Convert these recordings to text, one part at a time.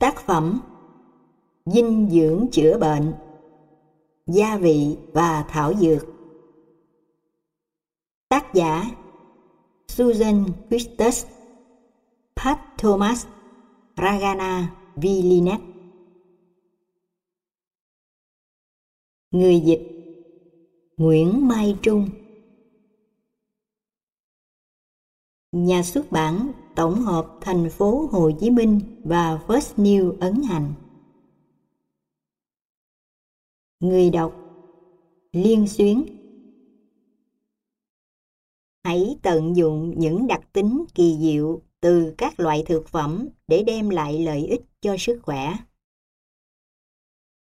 Tác phẩm Dinh dưỡng chữa bệnh, Gia vị và thảo dược. Tác giả Susan Christus, Pat Thomas, Ragana Vilinet Người dịch Nguyễn Mai Trung. Nhà xuất bản Tổng hợp Thành phố Hồ Chí Minh và First New ấn hành Người đọc Liên Xuyến Hãy tận dụng những đặc tính kỳ diệu từ các loại thực phẩm để đem lại lợi ích cho sức khỏe.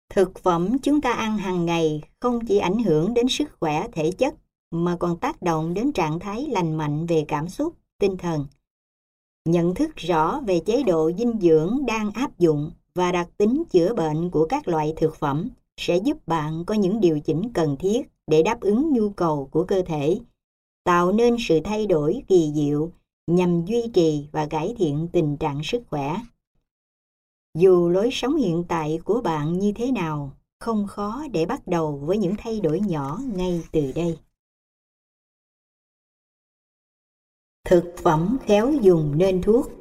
Thực phẩm chúng ta ăn hàng ngày không chỉ ảnh hưởng đến sức khỏe thể chất mà còn tác động đến trạng thái lành mạnh về cảm xúc, tinh thần. Nhận thức rõ về chế độ dinh dưỡng đang áp dụng và đặc tính chữa bệnh của các loại thực phẩm sẽ giúp bạn có những điều chỉnh cần thiết để đáp ứng nhu cầu của cơ thể, tạo nên sự thay đổi kỳ diệu nhằm duy trì và cải thiện tình trạng sức khỏe. Dù lối sống hiện tại của bạn như thế nào, không khó để bắt đầu với những thay đổi nhỏ ngay từ đây. Thực phẩm khéo dùng nên thuốc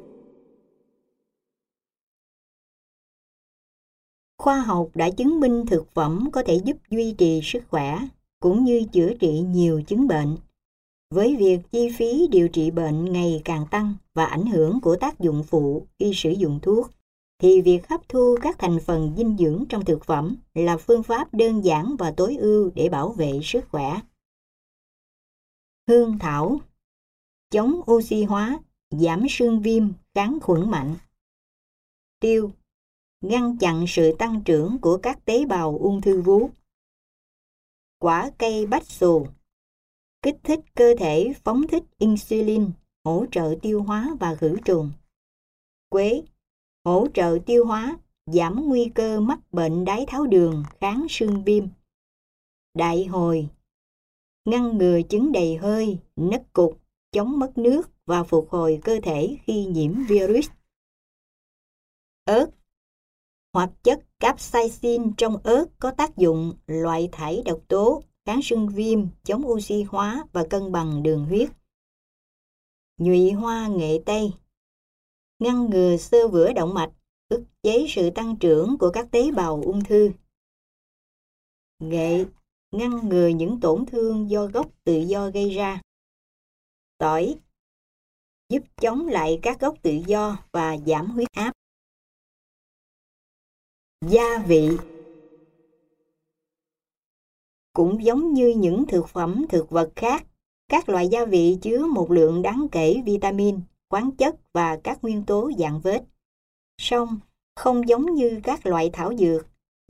Khoa học đã chứng minh thực phẩm có thể giúp duy trì sức khỏe cũng như chữa trị nhiều chứng bệnh. Với việc chi phí điều trị bệnh ngày càng tăng và ảnh hưởng của tác dụng phụ khi sử dụng thuốc, thì việc hấp thu các thành phần dinh dưỡng trong thực phẩm là phương pháp đơn giản và tối ưu để bảo vệ sức khỏe. Hương thảo chống oxy hóa, giảm sương viêm, kháng khuẩn mạnh. Tiêu ngăn chặn sự tăng trưởng của các tế bào ung thư vú. Quả cây bách xù kích thích cơ thể phóng thích insulin, hỗ trợ tiêu hóa và khử trùng. Quế hỗ trợ tiêu hóa, giảm nguy cơ mắc bệnh đái tháo đường, kháng sương viêm. Đại hồi ngăn ngừa chứng đầy hơi, nấc cục, chống mất nước và phục hồi cơ thể khi nhiễm virus. Ớt Hoạt chất capsaicin trong ớt có tác dụng loại thải độc tố, kháng sưng viêm, chống oxy hóa và cân bằng đường huyết. Nhụy hoa nghệ tây Ngăn ngừa sơ vữa động mạch, ức chế sự tăng trưởng của các tế bào ung thư. Nghệ ngăn ngừa những tổn thương do gốc tự do gây ra. Tỏi giúp chống lại các gốc tự do và giảm huyết áp. Gia vị Cũng giống như những thực phẩm thực vật khác, các loại gia vị chứa một lượng đáng kể vitamin, khoáng chất và các nguyên tố dạng vết. Song, không giống như các loại thảo dược,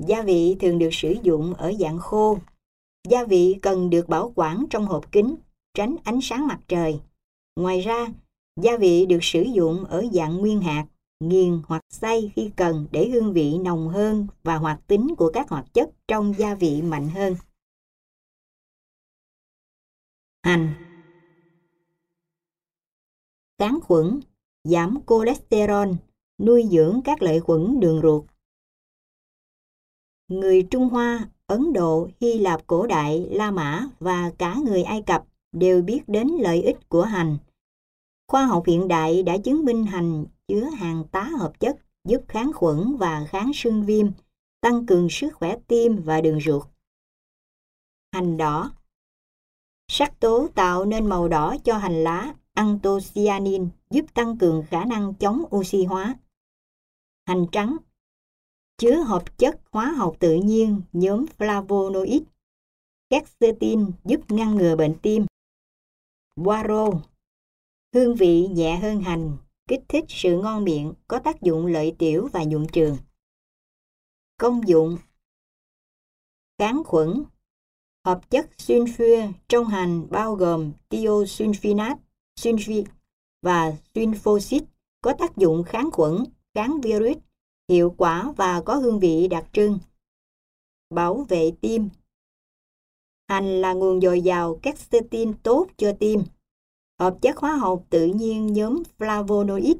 gia vị thường được sử dụng ở dạng khô. Gia vị cần được bảo quản trong hộp kính, tránh ánh sáng mặt trời. Ngoài ra, gia vị được sử dụng ở dạng nguyên hạt nghiền hoặc xay khi cần để hương vị nồng hơn và hoạt tính của các hoạt chất trong gia vị mạnh hơn. Hành Kháng khuẩn, giảm cholesterol, nuôi dưỡng các lợi khuẩn đường ruột. Người Trung Hoa, Ấn Độ, Hy Lạp cổ đại, La Mã và cả người Ai Cập đều biết đến lợi ích của hành. Khoa học hiện đại đã chứng minh hành chứa hàng tá hợp chất giúp kháng khuẩn và kháng sưng viêm, tăng cường sức khỏe tim và đường ruột. Hành đỏ Sắc tố tạo nên màu đỏ cho hành lá anthocyanin giúp tăng cường khả năng chống oxy hóa. Hành trắng chứa hợp chất hóa học tự nhiên nhóm flavonoid. Quercetin giúp ngăn ngừa bệnh tim. Poiro hương vị nhẹ hơn hành kích thích sự ngon miệng, có tác dụng lợi tiểu và nhuận trường. Công dụng Kháng khuẩn Hợp chất sulfur trong hành bao gồm tiosulfinat, sulfit và sulfoxit có tác dụng kháng khuẩn, kháng virus, hiệu quả và có hương vị đặc trưng. Bảo vệ tim Hành là nguồn dồi dào các quercetin tốt cho tim hợp chất hóa học tự nhiên nhóm flavonoid,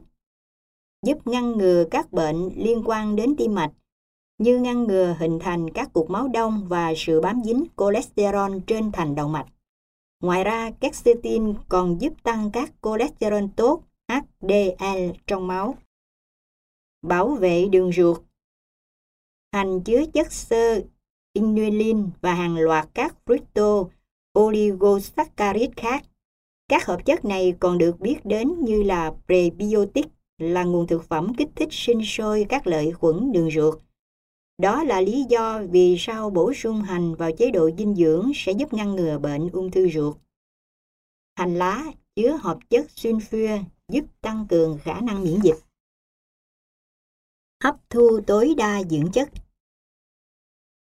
giúp ngăn ngừa các bệnh liên quan đến tim mạch như ngăn ngừa hình thành các cục máu đông và sự bám dính cholesterol trên thành động mạch. Ngoài ra, các quercetin còn giúp tăng các cholesterol tốt HDL trong máu. Bảo vệ đường ruột Hành chứa chất xơ, inulin và hàng loạt các fructo oligosaccharide khác. Các hợp chất này còn được biết đến như là prebiotic, là nguồn thực phẩm kích thích sinh sôi các lợi khuẩn đường ruột. Đó là lý do vì sao bổ sung hành vào chế độ dinh dưỡng sẽ giúp ngăn ngừa bệnh ung thư ruột. Hành lá chứa hợp chất sulfur giúp tăng cường khả năng miễn dịch. Hấp thu tối đa dưỡng chất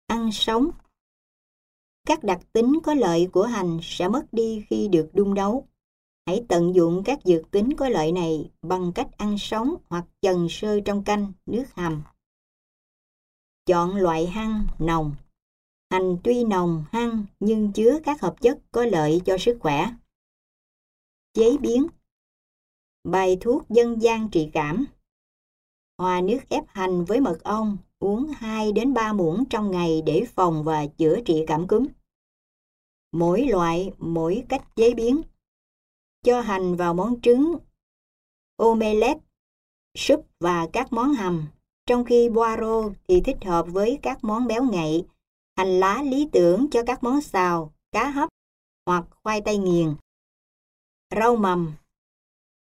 Ăn sống Các đặc tính có lợi của hành sẽ mất đi khi được đun nấu. Hãy tận dụng các dược tính có lợi này bằng cách ăn sống hoặc chần sơ trong canh, nước hầm. Chọn loại hăng nồng. Hành tuy nồng hăng nhưng chứa các hợp chất có lợi cho sức khỏe. Chế biến Bài thuốc dân gian trị cảm Hòa nước ép hành với mật ong, uống 2 đến 3 muỗng trong ngày để phòng và chữa trị cảm cúm. Mỗi loại, mỗi cách chế biến. Cho hành vào món trứng, omelette, súp và các món hầm, trong khi boaro thì thích hợp với các món béo ngậy, hành lá lý tưởng cho các món xào, cá hấp hoặc khoai tây nghiền. Rau mầm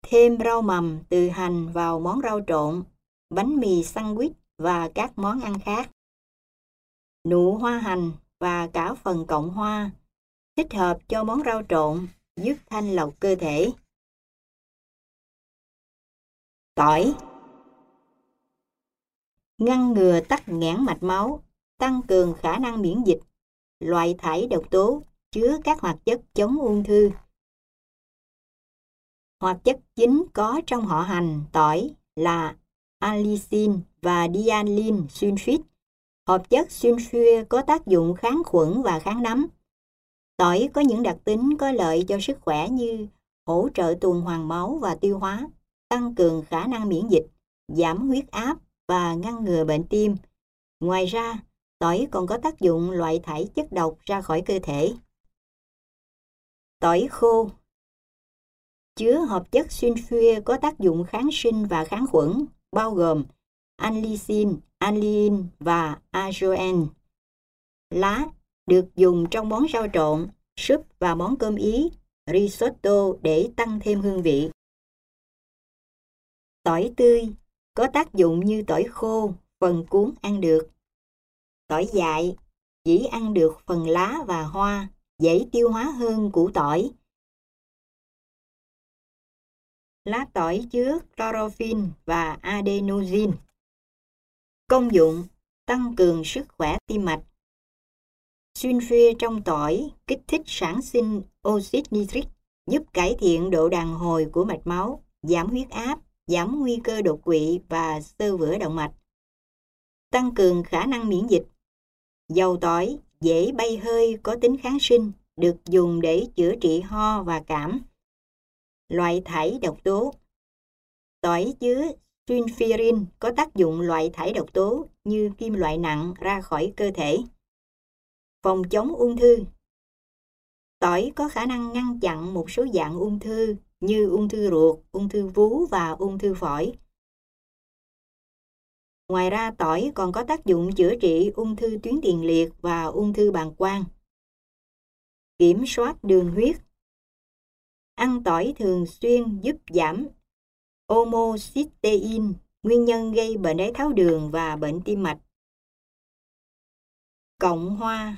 Thêm rau mầm từ hành vào món rau trộn, bánh mì sandwich và các món ăn khác. Nụ hoa hành và cả phần cộng hoa thích hợp cho món rau trộn giúp thanh lọc cơ thể. Tỏi Ngăn ngừa tắc nghẽn mạch máu, tăng cường khả năng miễn dịch, loại thải độc tố, chứa các hoạt chất chống ung thư. Hoạt chất chính có trong họ hành, tỏi là allicin và dialin sulfit. Hợp chất sulfur có tác dụng kháng khuẩn và kháng nấm. Tỏi có những đặc tính có lợi cho sức khỏe như hỗ trợ tuần hoàn máu và tiêu hóa, tăng cường khả năng miễn dịch, giảm huyết áp và ngăn ngừa bệnh tim. Ngoài ra, tỏi còn có tác dụng loại thải chất độc ra khỏi cơ thể. Tỏi khô chứa hợp chất sulfur có tác dụng kháng sinh và kháng khuẩn, bao gồm anlicin, anilin và ajoen. Lá được dùng trong món rau trộn, súp và món cơm Ý, risotto để tăng thêm hương vị. Tỏi tươi có tác dụng như tỏi khô, phần cuốn ăn được. Tỏi dại chỉ ăn được phần lá và hoa, dễ tiêu hóa hơn củ tỏi Lá tỏi chứa chlorophyll và adenosine. Công dụng tăng cường sức khỏe tim mạch. Sulfur trong tỏi kích thích sản sinh oxit nitric, giúp cải thiện độ đàn hồi của mạch máu, giảm huyết áp, giảm nguy cơ đột quỵ và xơ vữa động mạch. Tăng cường khả năng miễn dịch. Dầu tỏi dễ bay hơi có tính kháng sinh, được dùng để chữa trị ho và cảm loại thải độc tố. Tỏi chứa sulfurin có tác dụng loại thải độc tố như kim loại nặng ra khỏi cơ thể. Phòng chống ung thư Tỏi có khả năng ngăn chặn một số dạng ung thư như ung thư ruột, ung thư vú và ung thư phổi. Ngoài ra tỏi còn có tác dụng chữa trị ung thư tuyến tiền liệt và ung thư bàng quang. Kiểm soát đường huyết Ăn tỏi thường xuyên giúp giảm homocysteine, nguyên nhân gây bệnh đái tháo đường và bệnh tim mạch. Cộng hoa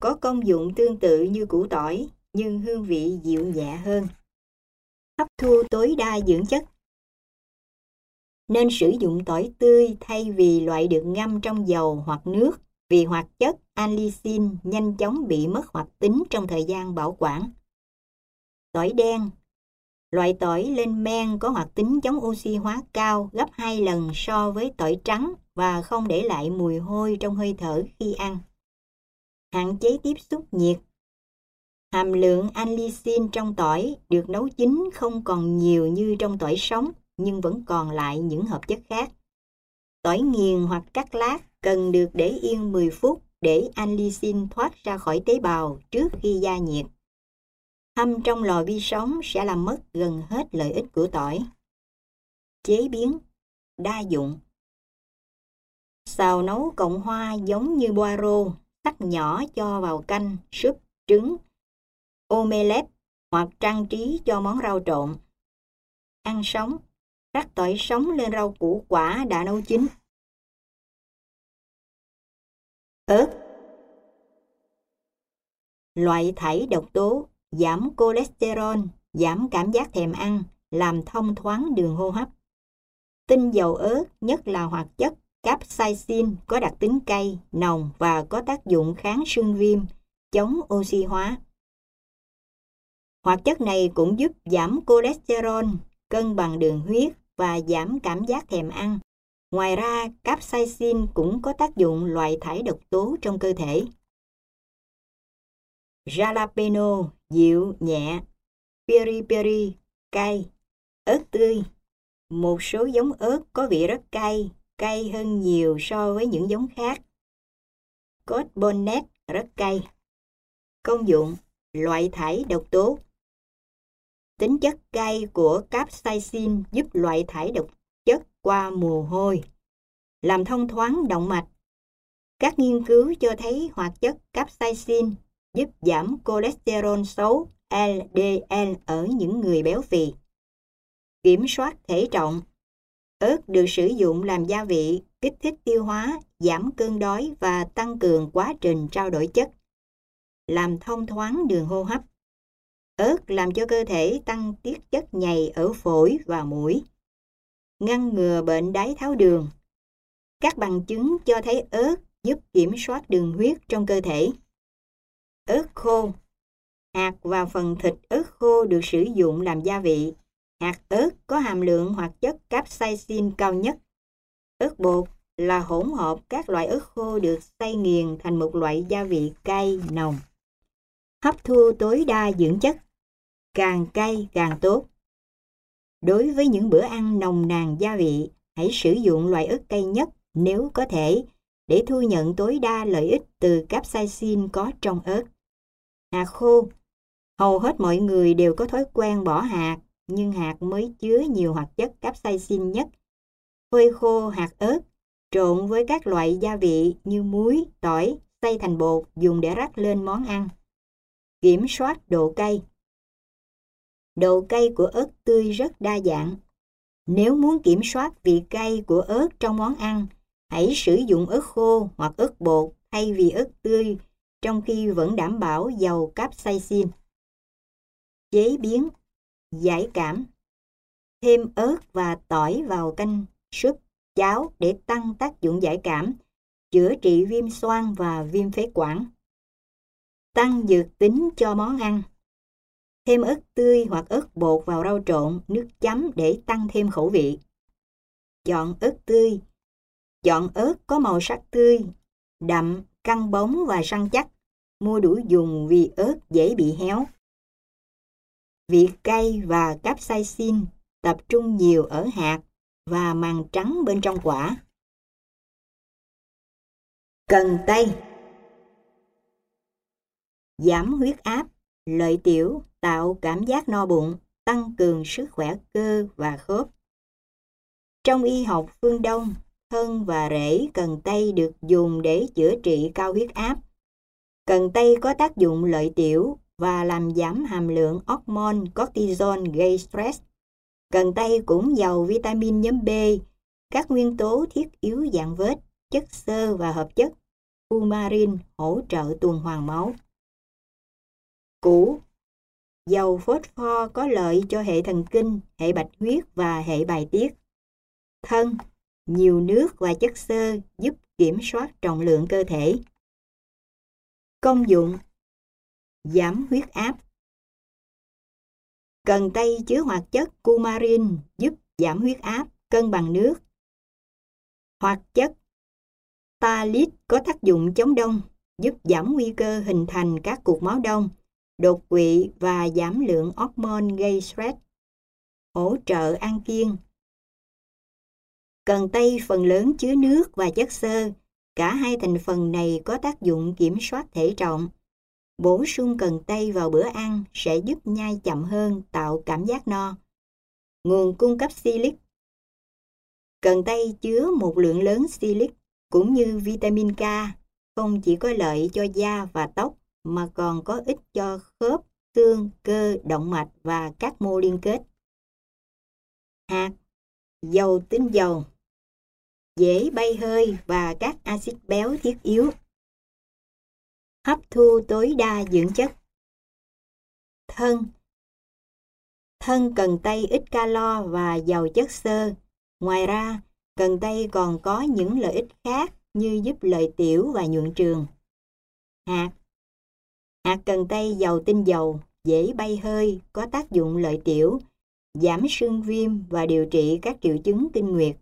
có công dụng tương tự như củ tỏi nhưng hương vị dịu nhẹ hơn. Hấp thu tối đa dưỡng chất nên sử dụng tỏi tươi thay vì loại được ngâm trong dầu hoặc nước vì hoạt chất allicin nhanh chóng bị mất hoạt tính trong thời gian bảo quản. Tỏi đen Loại tỏi lên men có hoạt tính chống oxy hóa cao, gấp 2 lần so với tỏi trắng và không để lại mùi hôi trong hơi thở khi ăn. Hạn chế tiếp xúc nhiệt Hàm lượng allicin trong tỏi được nấu chín không còn nhiều như trong tỏi sống, nhưng vẫn còn lại những hợp chất khác. Tỏi nghiền hoặc cắt lát cần được để yên 10 phút để anlysin thoát ra khỏi tế bào trước khi gia nhiệt. Hâm trong lò vi sóng sẽ làm mất gần hết lợi ích của tỏi. Chế biến Đa dụng Xào nấu cộng hoa giống như boiro, cắt nhỏ cho vào canh, súp, trứng, omelette hoặc trang trí cho món rau trộn. Ăn sống, rắc tỏi sống lên rau củ quả đã nấu chín. Ớt Loại thải độc tố, giảm cholesterol, giảm cảm giác thèm ăn, làm thông thoáng đường hô hấp. Tinh dầu ớt, nhất là hoạt chất capsaicin có đặc tính cay, nồng và có tác dụng kháng sưng viêm, chống oxy hóa. Hoạt chất này cũng giúp giảm cholesterol, cân bằng đường huyết và giảm cảm giác thèm ăn. Ngoài ra, capsaicin cũng có tác dụng loại thải độc tố trong cơ thể. Jalapeno, dịu, nhẹ, peri peri, cay, ớt tươi. Một số giống ớt có vị rất cay, cay hơn nhiều so với những giống khác. Cốt bonnet rất cay. Công dụng, loại thải độc tố. Tính chất cay của capsaicin giúp loại thải độc chất qua mồ hôi, làm thông thoáng động mạch. Các nghiên cứu cho thấy hoạt chất capsaicin giúp giảm cholesterol xấu LDL ở những người béo phì. Kiểm soát thể trọng Ớt được sử dụng làm gia vị, kích thích tiêu hóa, giảm cơn đói và tăng cường quá trình trao đổi chất. Làm thông thoáng đường hô hấp. Ớt làm cho cơ thể tăng tiết chất nhầy ở phổi và mũi. Ngăn ngừa bệnh đái tháo đường. Các bằng chứng cho thấy ớt giúp kiểm soát đường huyết trong cơ thể. Ớt khô Hạt và phần thịt ớt khô được sử dụng làm gia vị, Hạt ớt có hàm lượng hoạt chất capsaicin cao nhất. Ớt bột là hỗn hợp các loại ớt khô được xay nghiền thành một loại gia vị cay nồng. Hấp thu tối đa dưỡng chất, càng cay càng tốt. Đối với những bữa ăn nồng nàn gia vị, hãy sử dụng loại ớt cay nhất nếu có thể để thu nhận tối đa lợi ích từ capsaicin có trong ớt. Hạt khô Hầu hết mọi người đều có thói quen bỏ hạt nhưng hạt mới chứa nhiều hoạt chất capsaicin nhất. Phơi khô hạt ớt, trộn với các loại gia vị như muối, tỏi, xay thành bột dùng để rắc lên món ăn. Kiểm soát độ cay Độ cay của ớt tươi rất đa dạng. Nếu muốn kiểm soát vị cay của ớt trong món ăn, hãy sử dụng ớt khô hoặc ớt bột thay vì ớt tươi, trong khi vẫn đảm bảo giàu capsaicin. Chế biến giải cảm. Thêm ớt và tỏi vào canh, súp, cháo để tăng tác dụng giải cảm, chữa trị viêm xoang và viêm phế quản. Tăng dược tính cho món ăn. Thêm ớt tươi hoặc ớt bột vào rau trộn, nước chấm để tăng thêm khẩu vị. Chọn ớt tươi. Chọn ớt có màu sắc tươi, đậm, căng bóng và săn chắc. Mua đủ dùng vì ớt dễ bị héo vị cay và capsaicin tập trung nhiều ở hạt và màng trắng bên trong quả. Cần tây Giảm huyết áp, lợi tiểu, tạo cảm giác no bụng, tăng cường sức khỏe cơ và khớp. Trong y học phương Đông, thân và rễ cần tây được dùng để chữa trị cao huyết áp. Cần tây có tác dụng lợi tiểu và làm giảm hàm lượng hormone cortisol gây stress. Cần tây cũng giàu vitamin nhóm B, các nguyên tố thiết yếu dạng vết, chất xơ và hợp chất fumarin hỗ trợ tuần hoàn máu. Củ Dầu phosphor có lợi cho hệ thần kinh, hệ bạch huyết và hệ bài tiết. Thân nhiều nước và chất xơ giúp kiểm soát trọng lượng cơ thể. Công dụng giảm huyết áp. Cần tây chứa hoạt chất cumarin giúp giảm huyết áp, cân bằng nước. Hoạt chất talit có tác dụng chống đông, giúp giảm nguy cơ hình thành các cục máu đông, đột quỵ và giảm lượng hormone gây stress. Hỗ trợ ăn kiêng, Cần tây phần lớn chứa nước và chất xơ. Cả hai thành phần này có tác dụng kiểm soát thể trọng. Bổ sung cần tây vào bữa ăn sẽ giúp nhai chậm hơn tạo cảm giác no. Nguồn cung cấp silic Cần tây chứa một lượng lớn silic cũng như vitamin K, không chỉ có lợi cho da và tóc mà còn có ích cho khớp, xương, cơ, động mạch và các mô liên kết. Hạt Dầu tinh dầu Dễ bay hơi và các axit béo thiết yếu. Hấp thu tối đa dưỡng chất. Thân Thân cần tây ít calo và giàu chất xơ. Ngoài ra, cần tây còn có những lợi ích khác như giúp lợi tiểu và nhuận trường. Hạt Hạt cần tây giàu tinh dầu, dễ bay hơi, có tác dụng lợi tiểu, giảm sưng viêm và điều trị các triệu chứng kinh nguyệt.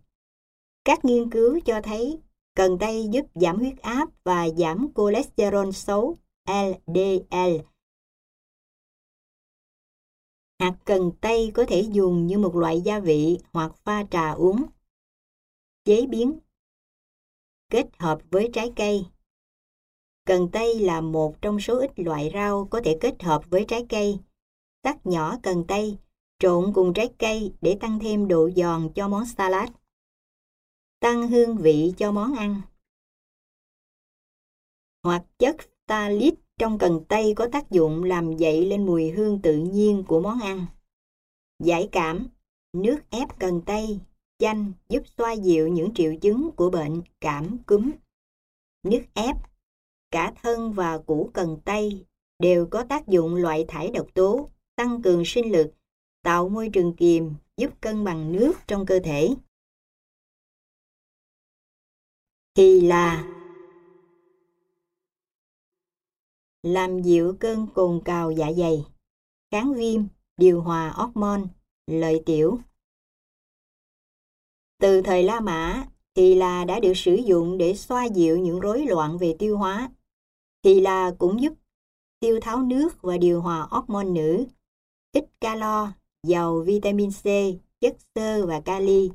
Các nghiên cứu cho thấy cần tây giúp giảm huyết áp và giảm cholesterol xấu LDL. Hạt cần tây có thể dùng như một loại gia vị hoặc pha trà uống. Chế biến Kết hợp với trái cây Cần tây là một trong số ít loại rau có thể kết hợp với trái cây. Tắt nhỏ cần tây, trộn cùng trái cây để tăng thêm độ giòn cho món salad. Tăng hương vị cho món ăn. Hoặc chất phthalate trong cần tây có tác dụng làm dậy lên mùi hương tự nhiên của món ăn. Giải cảm, nước ép cần tây, chanh giúp xoa dịu những triệu chứng của bệnh cảm cúm. Nước ép cả thân và củ cần tây đều có tác dụng loại thải độc tố, tăng cường sinh lực, tạo môi trường kiềm, giúp cân bằng nước trong cơ thể. Thì là làm dịu cơn cồn cào dạ dày, kháng viêm, điều hòa hormone, lợi tiểu. Từ thời La Mã, thì là đã được sử dụng để xoa dịu những rối loạn về tiêu hóa thì là cũng giúp tiêu tháo nước và điều hòa hormone nữ, ít calo, giàu vitamin C, chất xơ và kali.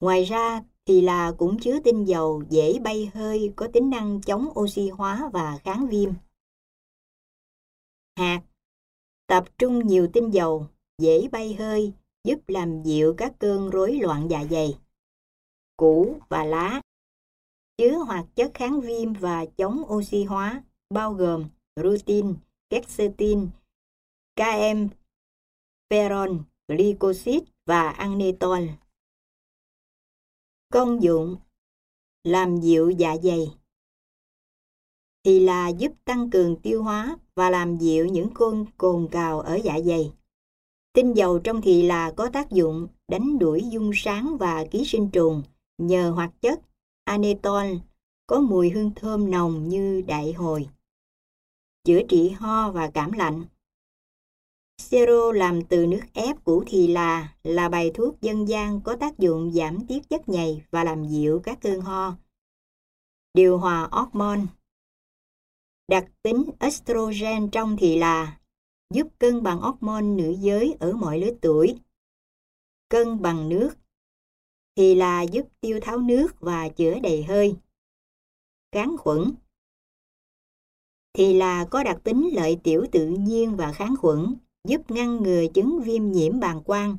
Ngoài ra thì là cũng chứa tinh dầu dễ bay hơi có tính năng chống oxy hóa và kháng viêm. Hạt Tập trung nhiều tinh dầu, dễ bay hơi, giúp làm dịu các cơn rối loạn dạ dày. Củ và lá chứa hoạt chất kháng viêm và chống oxy hóa, bao gồm rutin, quercetin, KM, peron, glycosid và aneton Công dụng Làm dịu dạ dày thì là giúp tăng cường tiêu hóa và làm dịu những cơn cồn cào ở dạ dày. Tinh dầu trong thì là có tác dụng đánh đuổi dung sáng và ký sinh trùng nhờ hoạt chất anetol có mùi hương thơm nồng như đại hồi chữa trị ho và cảm lạnh. Siro làm từ nước ép củ thì là là bài thuốc dân gian có tác dụng giảm tiết chất nhầy và làm dịu các cơn ho. Điều hòa hormone Đặc tính estrogen trong thì là giúp cân bằng hormone nữ giới ở mọi lứa tuổi. Cân bằng nước thì là giúp tiêu tháo nước và chữa đầy hơi. Kháng khuẩn thì là có đặc tính lợi tiểu tự nhiên và kháng khuẩn, giúp ngăn ngừa chứng viêm nhiễm bàng quang.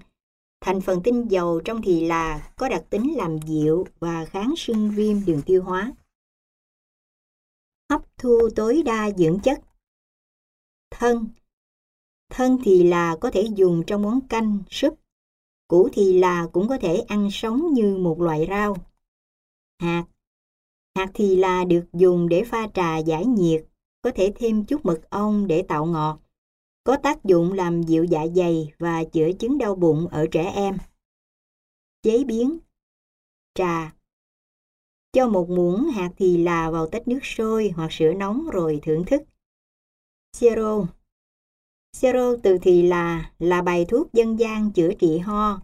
Thành phần tinh dầu trong thì là có đặc tính làm dịu và kháng sưng viêm đường tiêu hóa. Hấp thu tối đa dưỡng chất Thân Thân thì là có thể dùng trong món canh, súp. Củ thì là cũng có thể ăn sống như một loại rau. Hạt Hạt thì là được dùng để pha trà giải nhiệt, có thể thêm chút mật ong để tạo ngọt. Có tác dụng làm dịu dạ dày và chữa chứng đau bụng ở trẻ em. Chế biến Trà Cho một muỗng hạt thì là vào tách nước sôi hoặc sữa nóng rồi thưởng thức. Siro Siro từ thì là là bài thuốc dân gian chữa trị ho.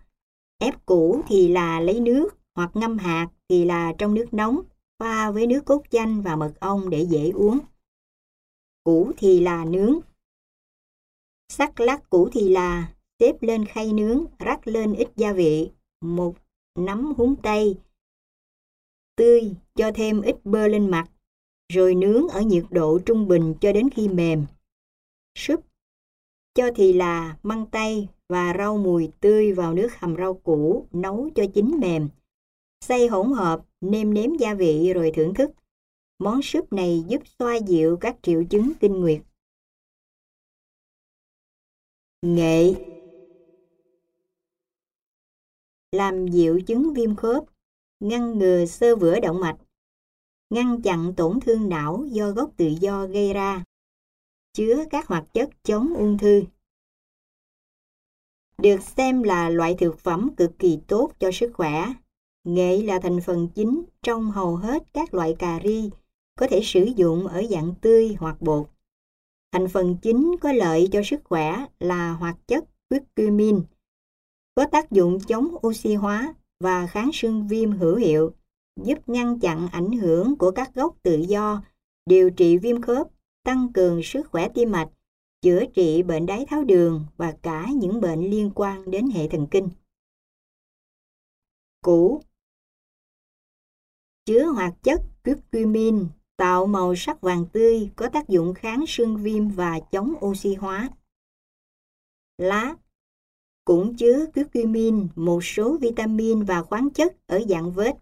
Ép củ thì là lấy nước hoặc ngâm hạt thì là trong nước nóng, pha với nước cốt chanh và mật ong để dễ uống củ thì là nướng. Sắc lát củ thì là xếp lên khay nướng, rắc lên ít gia vị, một nắm húng tây, tươi, cho thêm ít bơ lên mặt, rồi nướng ở nhiệt độ trung bình cho đến khi mềm. Súp Cho thì là măng tây và rau mùi tươi vào nước hầm rau củ, nấu cho chín mềm. Xay hỗn hợp, nêm nếm gia vị rồi thưởng thức. Món súp này giúp xoa dịu các triệu chứng kinh nguyệt. Nghệ Làm dịu chứng viêm khớp, ngăn ngừa sơ vữa động mạch, ngăn chặn tổn thương não do gốc tự do gây ra, chứa các hoạt chất chống ung thư. Được xem là loại thực phẩm cực kỳ tốt cho sức khỏe. Nghệ là thành phần chính trong hầu hết các loại cà ri, có thể sử dụng ở dạng tươi hoặc bột. Thành phần chính có lợi cho sức khỏe là hoạt chất curcumin, có tác dụng chống oxy hóa và kháng sưng viêm hữu hiệu, giúp ngăn chặn ảnh hưởng của các gốc tự do, điều trị viêm khớp, tăng cường sức khỏe tim mạch, chữa trị bệnh đái tháo đường và cả những bệnh liên quan đến hệ thần kinh. Củ Chứa hoạt chất curcumin tạo màu sắc vàng tươi có tác dụng kháng sưng viêm và chống oxy hóa. Lá cũng chứa curcumin, một số vitamin và khoáng chất ở dạng vết.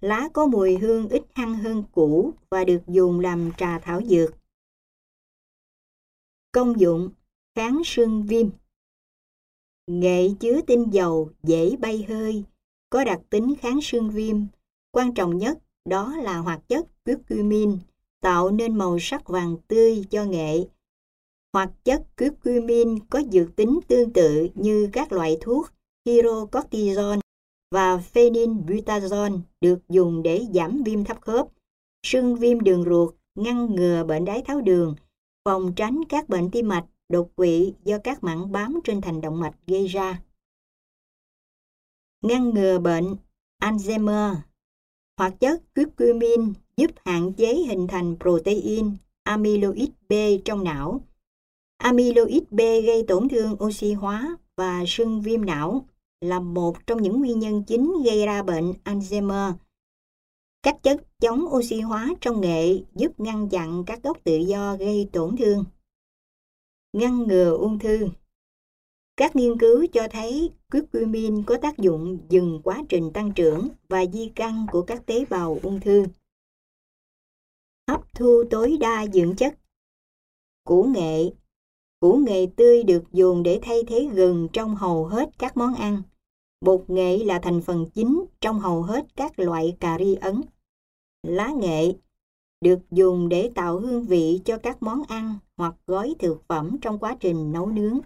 Lá có mùi hương ít hăng hơn củ và được dùng làm trà thảo dược. Công dụng kháng sưng viêm Nghệ chứa tinh dầu dễ bay hơi, có đặc tính kháng sưng viêm. Quan trọng nhất đó là hoạt chất curcumin, tạo nên màu sắc vàng tươi cho nghệ Hoạt chất curcumin có dược tính tương tự như các loại thuốc hydrocortisone và phenylbutazone được dùng để giảm viêm thấp khớp, sưng viêm đường ruột, ngăn ngừa bệnh đái tháo đường, phòng tránh các bệnh tim mạch, đột quỵ do các mảng bám trên thành động mạch gây ra. Ngăn ngừa bệnh Alzheimer Hoạt chất curcumin giúp hạn chế hình thành protein amyloid B trong não, Amyloid B gây tổn thương oxy hóa và sưng viêm não là một trong những nguyên nhân chính gây ra bệnh Alzheimer. Các chất chống oxy hóa trong nghệ giúp ngăn chặn các gốc tự do gây tổn thương. Ngăn ngừa ung thư các nghiên cứu cho thấy curcumin có tác dụng dừng quá trình tăng trưởng và di căn của các tế bào ung thư. Hấp thu tối đa dưỡng chất Củ nghệ Củ nghệ tươi được dùng để thay thế gừng trong hầu hết các món ăn. Bột nghệ là thành phần chính trong hầu hết các loại cà ri ấn. Lá nghệ được dùng để tạo hương vị cho các món ăn hoặc gói thực phẩm trong quá trình nấu nướng.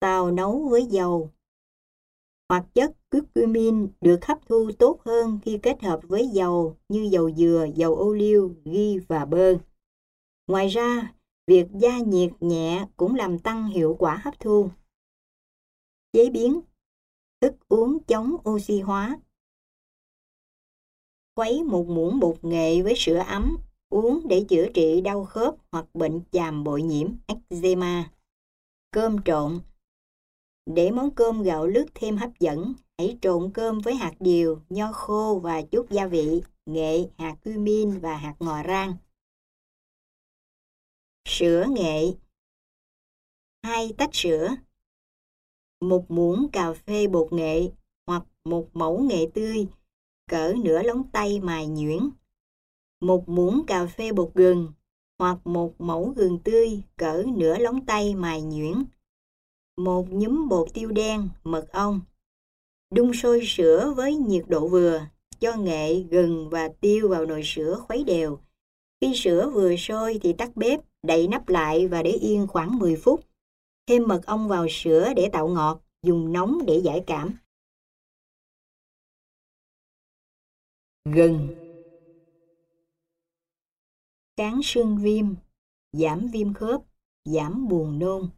Tàu nấu với dầu Hoạt chất curcumin được hấp thu tốt hơn khi kết hợp với dầu như dầu dừa, dầu ô liu, ghi và bơ. Ngoài ra, Việc gia nhiệt nhẹ cũng làm tăng hiệu quả hấp thu. Chế biến Thức uống chống oxy hóa Khuấy một muỗng bột nghệ với sữa ấm, uống để chữa trị đau khớp hoặc bệnh chàm bội nhiễm eczema. Cơm trộn để món cơm gạo lứt thêm hấp dẫn, hãy trộn cơm với hạt điều, nho khô và chút gia vị, nghệ, hạt cumin và hạt ngò rang. Sữa nghệ. Hai tách sữa. Một muỗng cà phê bột nghệ hoặc một mẫu nghệ tươi cỡ nửa lóng tay mài nhuyễn. Một muỗng cà phê bột gừng hoặc một mẫu gừng tươi cỡ nửa lóng tay mài nhuyễn một nhúm bột tiêu đen mật ong đun sôi sữa với nhiệt độ vừa cho nghệ gừng và tiêu vào nồi sữa khuấy đều khi sữa vừa sôi thì tắt bếp đậy nắp lại và để yên khoảng 10 phút. Thêm mật ong vào sữa để tạo ngọt, dùng nóng để giải cảm. Gừng Kháng sương viêm, giảm viêm khớp, giảm buồn nôn.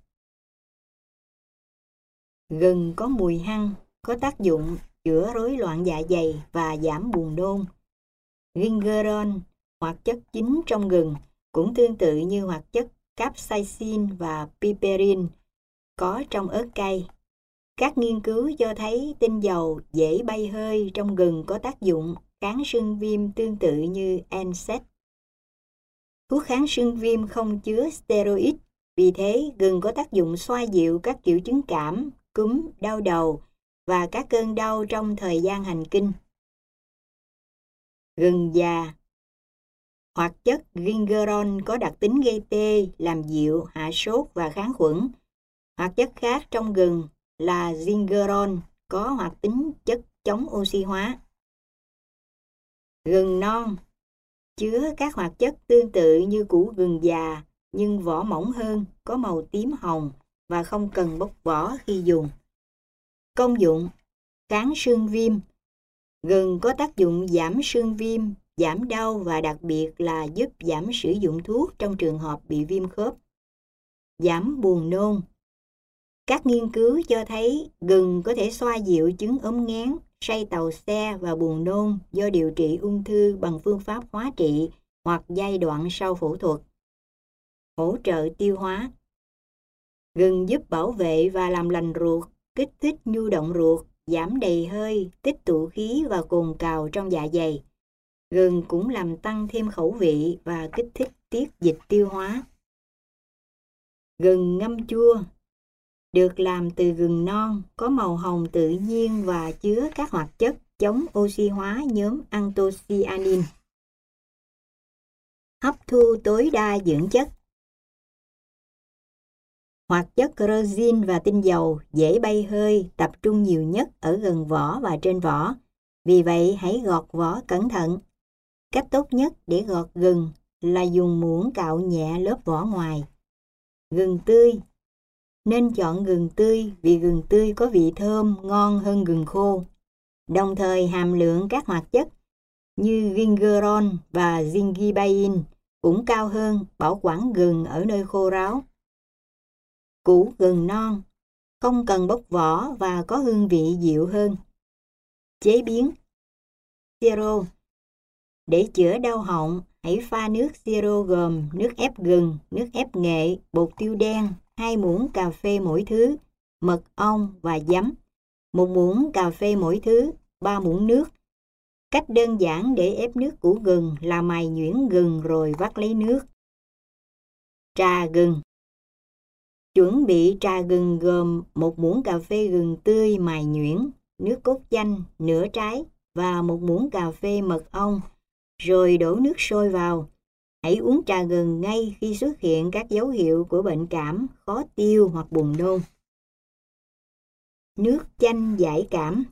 Gừng có mùi hăng, có tác dụng chữa rối loạn dạ dày và giảm buồn nôn. Gingerol, hoạt chất chính trong gừng, cũng tương tự như hoạt chất capsaicin và piperin có trong ớt cay. Các nghiên cứu cho thấy tinh dầu dễ bay hơi trong gừng có tác dụng kháng sưng viêm tương tự như NSAID. Thuốc kháng sưng viêm không chứa steroid, vì thế gừng có tác dụng xoa dịu các triệu chứng cảm, cúm, đau đầu và các cơn đau trong thời gian hành kinh. Gừng già Hoạt chất gingerol có đặc tính gây tê, làm dịu, hạ sốt và kháng khuẩn. Hoạt chất khác trong gừng là gingerol có hoạt tính chất chống oxy hóa. Gừng non chứa các hoạt chất tương tự như củ gừng già nhưng vỏ mỏng hơn, có màu tím hồng và không cần bóc vỏ khi dùng. Công dụng Kháng sưng viêm Gừng có tác dụng giảm sưng viêm, giảm đau và đặc biệt là giúp giảm sử dụng thuốc trong trường hợp bị viêm khớp. Giảm buồn nôn Các nghiên cứu cho thấy gừng có thể xoa dịu chứng ốm ngán, say tàu xe và buồn nôn do điều trị ung thư bằng phương pháp hóa trị hoặc giai đoạn sau phẫu thuật. Hỗ trợ tiêu hóa Gừng giúp bảo vệ và làm lành ruột, kích thích nhu động ruột, giảm đầy hơi, tích tụ khí và cồn cào trong dạ dày. Gừng cũng làm tăng thêm khẩu vị và kích thích tiết dịch tiêu hóa. Gừng ngâm chua được làm từ gừng non, có màu hồng tự nhiên và chứa các hoạt chất chống oxy hóa nhóm anthocyanin. Hấp thu tối đa dưỡng chất Hoạt chất rosin và tinh dầu dễ bay hơi, tập trung nhiều nhất ở gần vỏ và trên vỏ. Vì vậy hãy gọt vỏ cẩn thận. Cách tốt nhất để gọt gừng là dùng muỗng cạo nhẹ lớp vỏ ngoài. Gừng tươi Nên chọn gừng tươi vì gừng tươi có vị thơm ngon hơn gừng khô. Đồng thời hàm lượng các hoạt chất như gingerol và zingibain cũng cao hơn bảo quản gừng ở nơi khô ráo củ gừng non, không cần bóc vỏ và có hương vị dịu hơn. Chế biến Siro Để chữa đau họng, hãy pha nước siro gồm nước ép gừng, nước ép nghệ, bột tiêu đen, hai muỗng cà phê mỗi thứ, mật ong và giấm, một muỗng cà phê mỗi thứ, ba muỗng nước. Cách đơn giản để ép nước củ gừng là mài nhuyễn gừng rồi vắt lấy nước. Trà gừng Chuẩn bị trà gừng gồm một muỗng cà phê gừng tươi mài nhuyễn, nước cốt chanh, nửa trái và một muỗng cà phê mật ong, rồi đổ nước sôi vào. Hãy uống trà gừng ngay khi xuất hiện các dấu hiệu của bệnh cảm, khó tiêu hoặc buồn nôn. Nước chanh giải cảm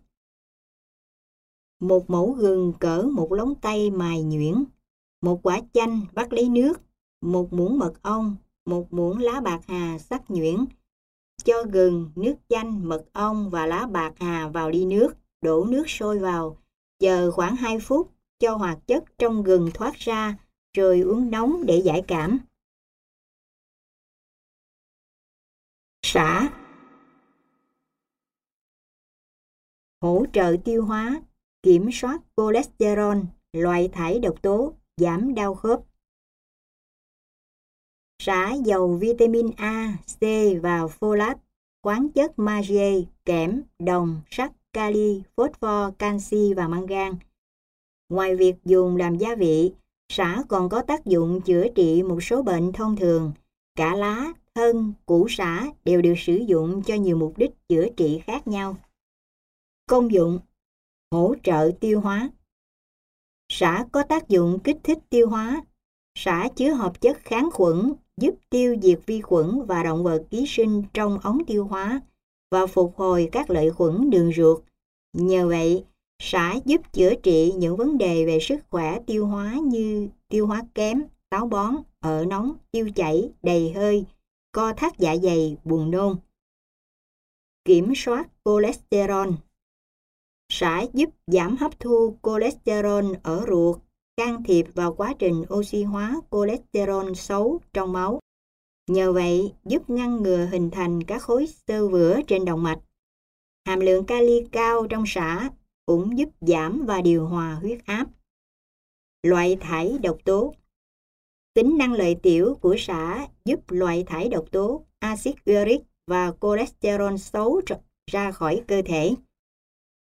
Một mẫu gừng cỡ một lóng tay mài nhuyễn, một quả chanh vắt lấy nước, một muỗng mật ong, một muỗng lá bạc hà sắc nhuyễn. Cho gừng, nước chanh, mật ong và lá bạc hà vào ly nước, đổ nước sôi vào. Chờ khoảng 2 phút, cho hoạt chất trong gừng thoát ra, rồi uống nóng để giải cảm. Xả Hỗ trợ tiêu hóa, kiểm soát cholesterol, loại thải độc tố, giảm đau khớp. Sả giàu vitamin A, C và folate, khoáng chất magie, kẽm, đồng, sắt, kali, phosphor, canxi và mangan. Ngoài việc dùng làm gia vị, sả còn có tác dụng chữa trị một số bệnh thông thường. Cả lá, thân, củ sả đều được sử dụng cho nhiều mục đích chữa trị khác nhau. Công dụng Hỗ trợ tiêu hóa Sả có tác dụng kích thích tiêu hóa. Sả chứa hợp chất kháng khuẩn, giúp tiêu diệt vi khuẩn và động vật ký sinh trong ống tiêu hóa và phục hồi các lợi khuẩn đường ruột. Nhờ vậy, sả giúp chữa trị những vấn đề về sức khỏe tiêu hóa như tiêu hóa kém, táo bón, ở nóng, tiêu chảy, đầy hơi, co thắt dạ dày, buồn nôn. Kiểm soát cholesterol Sả giúp giảm hấp thu cholesterol ở ruột can thiệp vào quá trình oxy hóa cholesterol xấu trong máu. Nhờ vậy, giúp ngăn ngừa hình thành các khối xơ vữa trên động mạch. Hàm lượng kali cao trong sả cũng giúp giảm và điều hòa huyết áp. Loại thải độc tố Tính năng lợi tiểu của sả giúp loại thải độc tố, axit uric và cholesterol xấu ra khỏi cơ thể.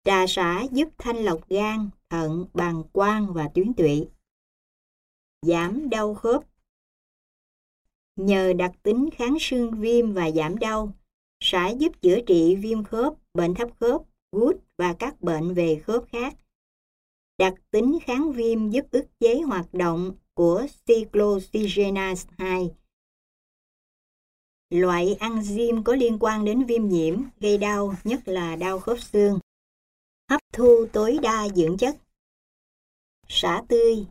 Trà sả giúp thanh lọc gan, thận, bàng quang và tuyến tụy. Giảm đau khớp Nhờ đặc tính kháng sưng viêm và giảm đau, sẽ giúp chữa trị viêm khớp, bệnh thấp khớp, gút và các bệnh về khớp khác. Đặc tính kháng viêm giúp ức chế hoạt động của cycloxygenase 2. Loại enzyme có liên quan đến viêm nhiễm, gây đau, nhất là đau khớp xương. Hấp thu tối đa dưỡng chất. Sả tươi.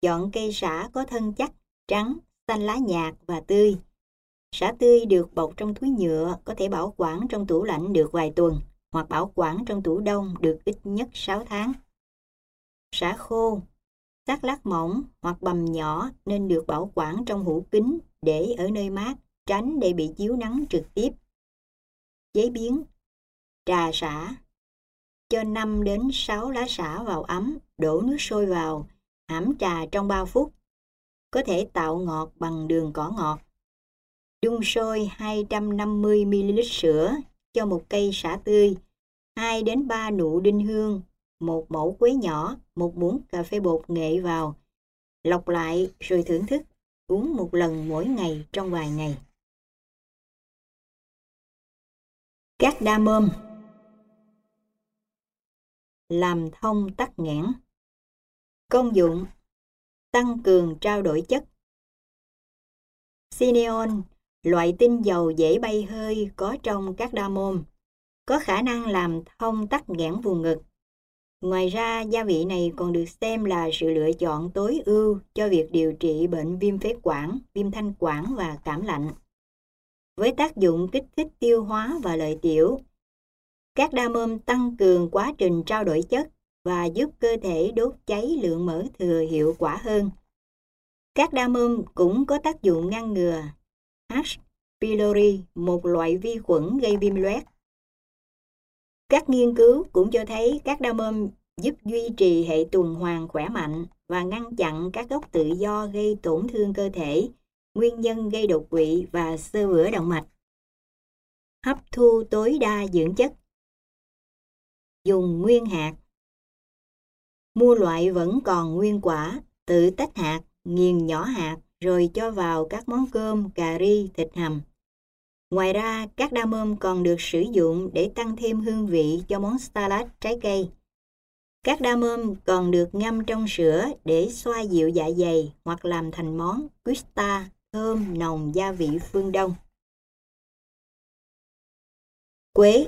Chọn cây sả có thân chắc, trắng, xanh lá nhạt và tươi. Sả tươi được bọc trong túi nhựa, có thể bảo quản trong tủ lạnh được vài tuần, hoặc bảo quản trong tủ đông được ít nhất 6 tháng. Sả khô, Xác lát mỏng hoặc bầm nhỏ nên được bảo quản trong hũ kính để ở nơi mát, tránh để bị chiếu nắng trực tiếp. Chế biến Trà sả. Cho 5 đến 6 lá xả vào ấm, đổ nước sôi vào, hãm trà trong 3 phút. Có thể tạo ngọt bằng đường cỏ ngọt. Đun sôi 250ml sữa cho một cây xả tươi, 2 đến 3 nụ đinh hương một mẫu quế nhỏ, một muỗng cà phê bột nghệ vào. Lọc lại rồi thưởng thức, uống một lần mỗi ngày trong vài ngày. Các đa mơm làm thông tắc nghẽn. Công dụng. Tăng cường trao đổi chất. Cineon, loại tinh dầu dễ bay hơi có trong các đa môn, có khả năng làm thông tắc nghẽn vùng ngực, Ngoài ra, gia vị này còn được xem là sự lựa chọn tối ưu cho việc điều trị bệnh viêm phế quản, viêm thanh quản và cảm lạnh. Với tác dụng kích thích tiêu hóa và lợi tiểu, các đa mơm tăng cường quá trình trao đổi chất và giúp cơ thể đốt cháy lượng mỡ thừa hiệu quả hơn. Các đa mơm cũng có tác dụng ngăn ngừa H. pylori, một loại vi khuẩn gây viêm loét các nghiên cứu cũng cho thấy các đa mâm giúp duy trì hệ tuần hoàn khỏe mạnh và ngăn chặn các gốc tự do gây tổn thương cơ thể, nguyên nhân gây đột quỵ và sơ vữa động mạch. Hấp thu tối đa dưỡng chất Dùng nguyên hạt Mua loại vẫn còn nguyên quả, tự tách hạt, nghiền nhỏ hạt rồi cho vào các món cơm, cà ri, thịt hầm. Ngoài ra, các đa mơm còn được sử dụng để tăng thêm hương vị cho món salad trái cây. Các đa mơm còn được ngâm trong sữa để xoa dịu dạ dày hoặc làm thành món quista thơm nồng gia vị phương Đông. Quế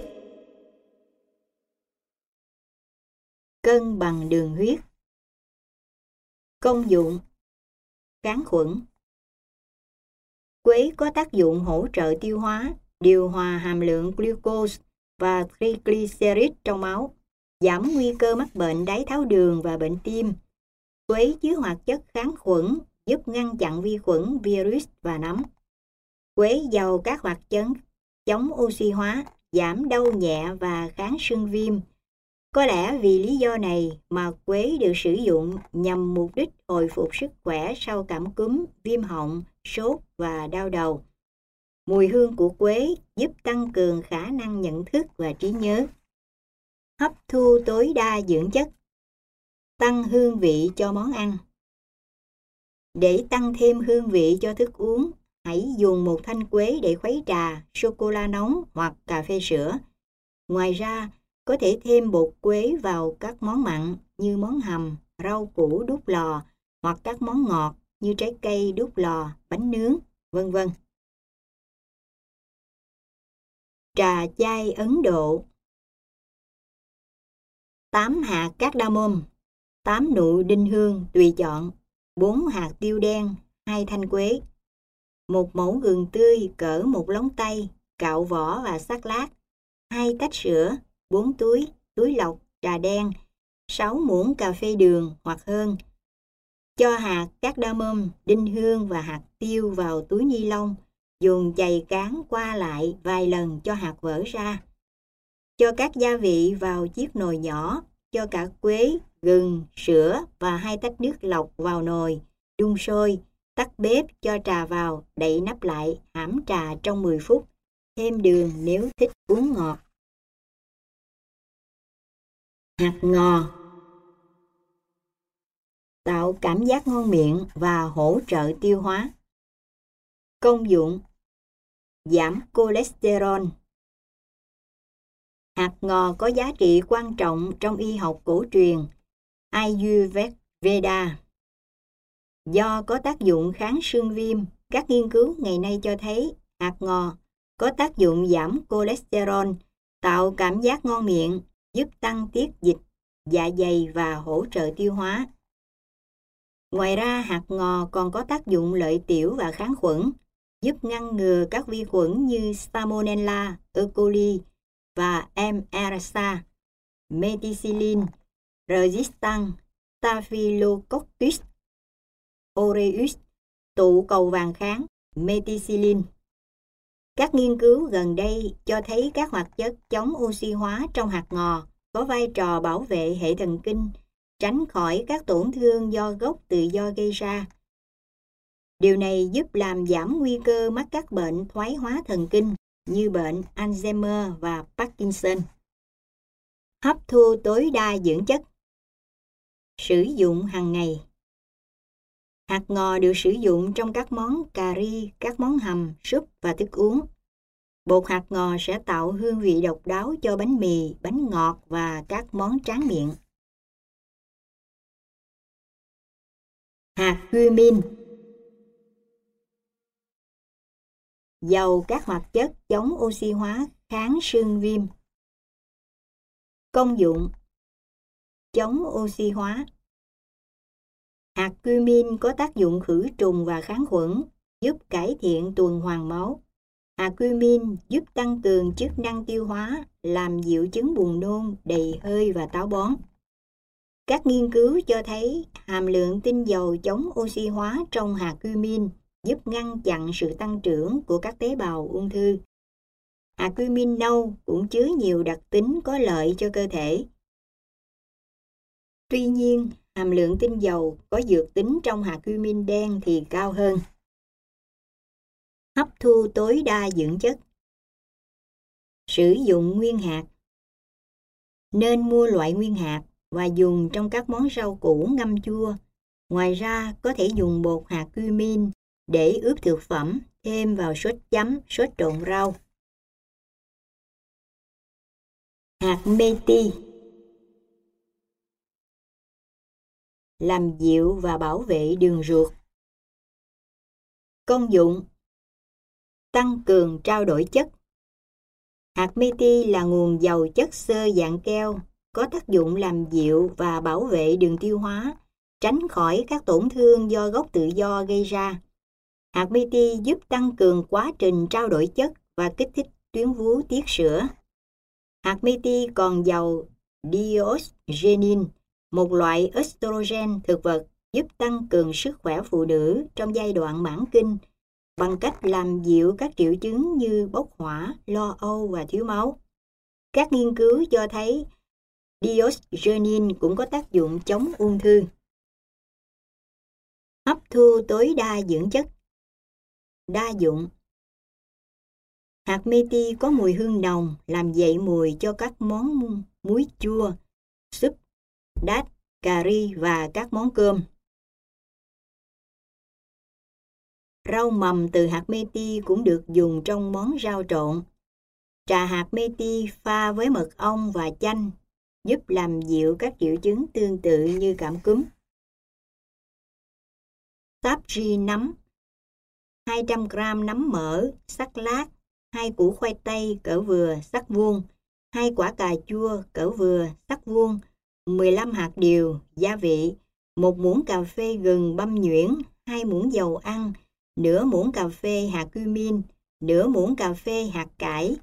Cân bằng đường huyết Công dụng Kháng khuẩn Quế có tác dụng hỗ trợ tiêu hóa, điều hòa hàm lượng glucose và triglycerid trong máu, giảm nguy cơ mắc bệnh đái tháo đường và bệnh tim. Quế chứa hoạt chất kháng khuẩn, giúp ngăn chặn vi khuẩn, virus và nấm. Quế giàu các hoạt chất chống oxy hóa, giảm đau nhẹ và kháng sưng viêm. Có lẽ vì lý do này mà quế được sử dụng nhằm mục đích hồi phục sức khỏe sau cảm cúm, viêm họng, sốt và đau đầu. Mùi hương của quế giúp tăng cường khả năng nhận thức và trí nhớ. Hấp thu tối đa dưỡng chất. Tăng hương vị cho món ăn. Để tăng thêm hương vị cho thức uống, hãy dùng một thanh quế để khuấy trà, sô-cô-la nóng hoặc cà phê sữa. Ngoài ra, có thể thêm bột quế vào các món mặn như món hầm, rau củ đút lò hoặc các món ngọt như trái cây đút lò, bánh nướng, vân vân. Trà chai Ấn Độ 8 hạt cát đa môn 8 nụ đinh hương tùy chọn, 4 hạt tiêu đen, 2 thanh quế, một mẫu gừng tươi cỡ một lóng tay, cạo vỏ và sắc lát, hai tách sữa, 4 túi, túi lọc, trà đen, 6 muỗng cà phê đường hoặc hơn, cho hạt các đa mâm, đinh hương và hạt tiêu vào túi ni lông, dùng chày cán qua lại vài lần cho hạt vỡ ra. Cho các gia vị vào chiếc nồi nhỏ, cho cả quế, gừng, sữa và hai tách nước lọc vào nồi, đun sôi, tắt bếp cho trà vào, đậy nắp lại, hãm trà trong 10 phút, thêm đường nếu thích uống ngọt. Hạt ngò tạo cảm giác ngon miệng và hỗ trợ tiêu hóa. Công dụng Giảm cholesterol Hạt ngò có giá trị quan trọng trong y học cổ truyền Ayurveda. Do có tác dụng kháng sương viêm, các nghiên cứu ngày nay cho thấy hạt ngò có tác dụng giảm cholesterol, tạo cảm giác ngon miệng, giúp tăng tiết dịch, dạ dày và hỗ trợ tiêu hóa. Ngoài ra, hạt ngò còn có tác dụng lợi tiểu và kháng khuẩn, giúp ngăn ngừa các vi khuẩn như Salmonella, E. coli và MRSA, methicillin, resistant, Staphylococcus aureus, tụ cầu vàng kháng, methicillin. Các nghiên cứu gần đây cho thấy các hoạt chất chống oxy hóa trong hạt ngò có vai trò bảo vệ hệ thần kinh, tránh khỏi các tổn thương do gốc tự do gây ra. Điều này giúp làm giảm nguy cơ mắc các bệnh thoái hóa thần kinh như bệnh Alzheimer và Parkinson. Hấp thu tối đa dưỡng chất Sử dụng hàng ngày Hạt ngò được sử dụng trong các món cà ri, các món hầm, súp và thức uống. Bột hạt ngò sẽ tạo hương vị độc đáo cho bánh mì, bánh ngọt và các món tráng miệng. Hạt cumin Giàu các hoạt chất chống oxy hóa kháng sương viêm. Công dụng Chống oxy hóa Hạt cumin có tác dụng khử trùng và kháng khuẩn, giúp cải thiện tuần hoàn máu. Hạt cumin giúp tăng cường chức năng tiêu hóa, làm dịu chứng buồn nôn, đầy hơi và táo bón. Các nghiên cứu cho thấy hàm lượng tinh dầu chống oxy hóa trong hạt cumin giúp ngăn chặn sự tăng trưởng của các tế bào ung thư. Hạt cumin nâu cũng chứa nhiều đặc tính có lợi cho cơ thể. Tuy nhiên, hàm lượng tinh dầu có dược tính trong hạt cumin đen thì cao hơn. Hấp thu tối đa dưỡng chất Sử dụng nguyên hạt Nên mua loại nguyên hạt và dùng trong các món rau củ ngâm chua. Ngoài ra, có thể dùng bột hạt cumin để ướp thực phẩm, thêm vào sốt chấm, sốt trộn rau. Hạt meti làm dịu và bảo vệ đường ruột. Công dụng Tăng cường trao đổi chất Hạt meti là nguồn giàu chất xơ dạng keo, có tác dụng làm dịu và bảo vệ đường tiêu hóa, tránh khỏi các tổn thương do gốc tự do gây ra. Hạt meti giúp tăng cường quá trình trao đổi chất và kích thích tuyến vú tiết sữa. Hạt meti còn giàu Diosgenin một loại estrogen thực vật giúp tăng cường sức khỏe phụ nữ trong giai đoạn mãn kinh bằng cách làm dịu các triệu chứng như bốc hỏa, lo âu và thiếu máu. Các nghiên cứu cho thấy Diosgenin cũng có tác dụng chống ung thư. Hấp thu tối đa dưỡng chất Đa dụng Hạt meti có mùi hương nồng làm dậy mùi cho các món muối chua, súp đát, cà ri và các món cơm. Rau mầm từ hạt meti cũng được dùng trong món rau trộn. Trà hạt meti pha với mật ong và chanh giúp làm dịu các triệu chứng tương tự như cảm cúm. Sapri nấm 200 g nấm mỡ, sắc lát, 2 củ khoai tây cỡ vừa, sắc vuông, 2 quả cà chua cỡ vừa, sắc vuông, 15 hạt điều, gia vị, một muỗng cà phê gừng băm nhuyễn, hai muỗng dầu ăn, nửa muỗng cà phê hạt cumin, nửa muỗng cà phê hạt cải,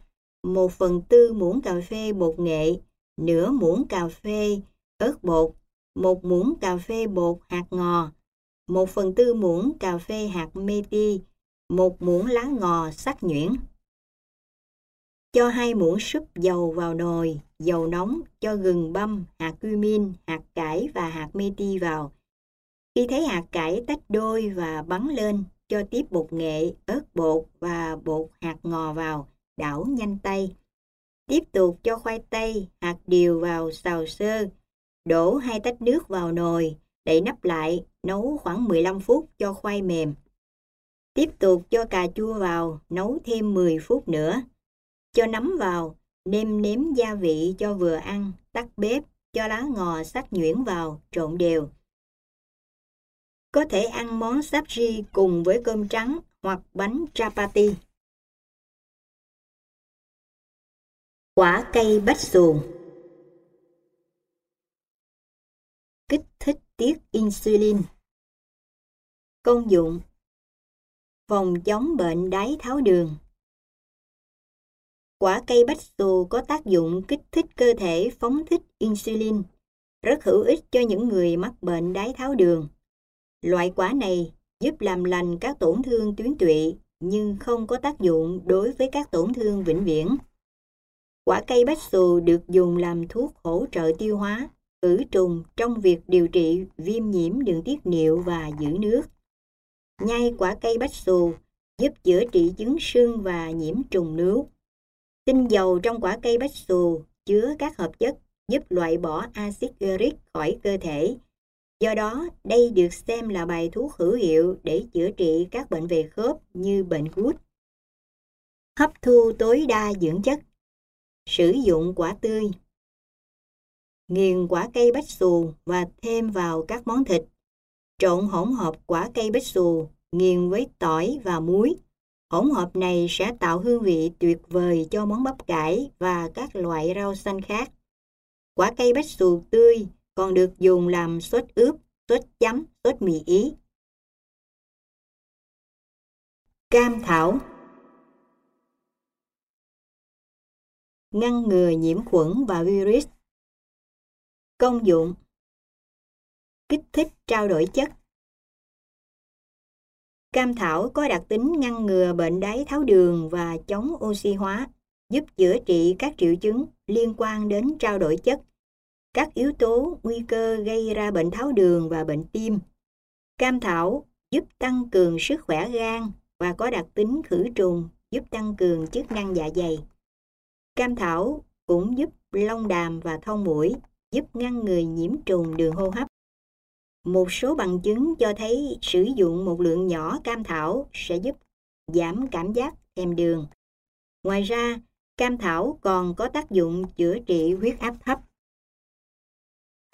một phần tư muỗng cà phê bột nghệ, nửa muỗng cà phê ớt bột, một muỗng cà phê bột hạt ngò, một phần tư muỗng cà phê hạt meti, một muỗng lá ngò sắc nhuyễn. Cho hai muỗng súp dầu vào nồi, dầu nóng, cho gừng băm, hạt cumin, hạt cải và hạt meti vào. Khi thấy hạt cải tách đôi và bắn lên, cho tiếp bột nghệ, ớt bột và bột hạt ngò vào, đảo nhanh tay. Tiếp tục cho khoai tây, hạt điều vào xào sơ, đổ hai tách nước vào nồi, đậy nắp lại, nấu khoảng 15 phút cho khoai mềm. Tiếp tục cho cà chua vào, nấu thêm 10 phút nữa. Cho nấm vào, nêm nếm gia vị cho vừa ăn, tắt bếp, cho lá ngò sắc nhuyễn vào, trộn đều. Có thể ăn món sabji cùng với cơm trắng hoặc bánh chapati. Quả cây bách xuồng Kích thích tiết insulin Công dụng Phòng chống bệnh đái tháo đường Quả cây bách xù có tác dụng kích thích cơ thể phóng thích insulin, rất hữu ích cho những người mắc bệnh đái tháo đường. Loại quả này giúp làm lành các tổn thương tuyến tụy nhưng không có tác dụng đối với các tổn thương vĩnh viễn. Quả cây bách xù được dùng làm thuốc hỗ trợ tiêu hóa, khử trùng trong việc điều trị viêm nhiễm đường tiết niệu và giữ nước. Nhai quả cây bách xù giúp chữa trị chứng sưng và nhiễm trùng nước. Tinh dầu trong quả cây bách xù chứa các hợp chất giúp loại bỏ axit uric khỏi cơ thể. Do đó, đây được xem là bài thuốc hữu hiệu để chữa trị các bệnh về khớp như bệnh gút. Hấp thu tối đa dưỡng chất Sử dụng quả tươi Nghiền quả cây bách xù và thêm vào các món thịt. Trộn hỗn hợp quả cây bách xù, nghiền với tỏi và muối Hỗn hợp này sẽ tạo hương vị tuyệt vời cho món bắp cải và các loại rau xanh khác. Quả cây bách xù tươi còn được dùng làm sốt ướp, sốt chấm, sốt mì ý. Cam thảo Ngăn ngừa nhiễm khuẩn và virus Công dụng Kích thích trao đổi chất Cam thảo có đặc tính ngăn ngừa bệnh đái tháo đường và chống oxy hóa, giúp chữa trị các triệu chứng liên quan đến trao đổi chất, các yếu tố nguy cơ gây ra bệnh tháo đường và bệnh tim. Cam thảo giúp tăng cường sức khỏe gan và có đặc tính khử trùng, giúp tăng cường chức năng dạ dày. Cam thảo cũng giúp lông đàm và thông mũi, giúp ngăn người nhiễm trùng đường hô hấp. Một số bằng chứng cho thấy sử dụng một lượng nhỏ cam thảo sẽ giúp giảm cảm giác thèm đường. Ngoài ra, cam thảo còn có tác dụng chữa trị huyết áp thấp.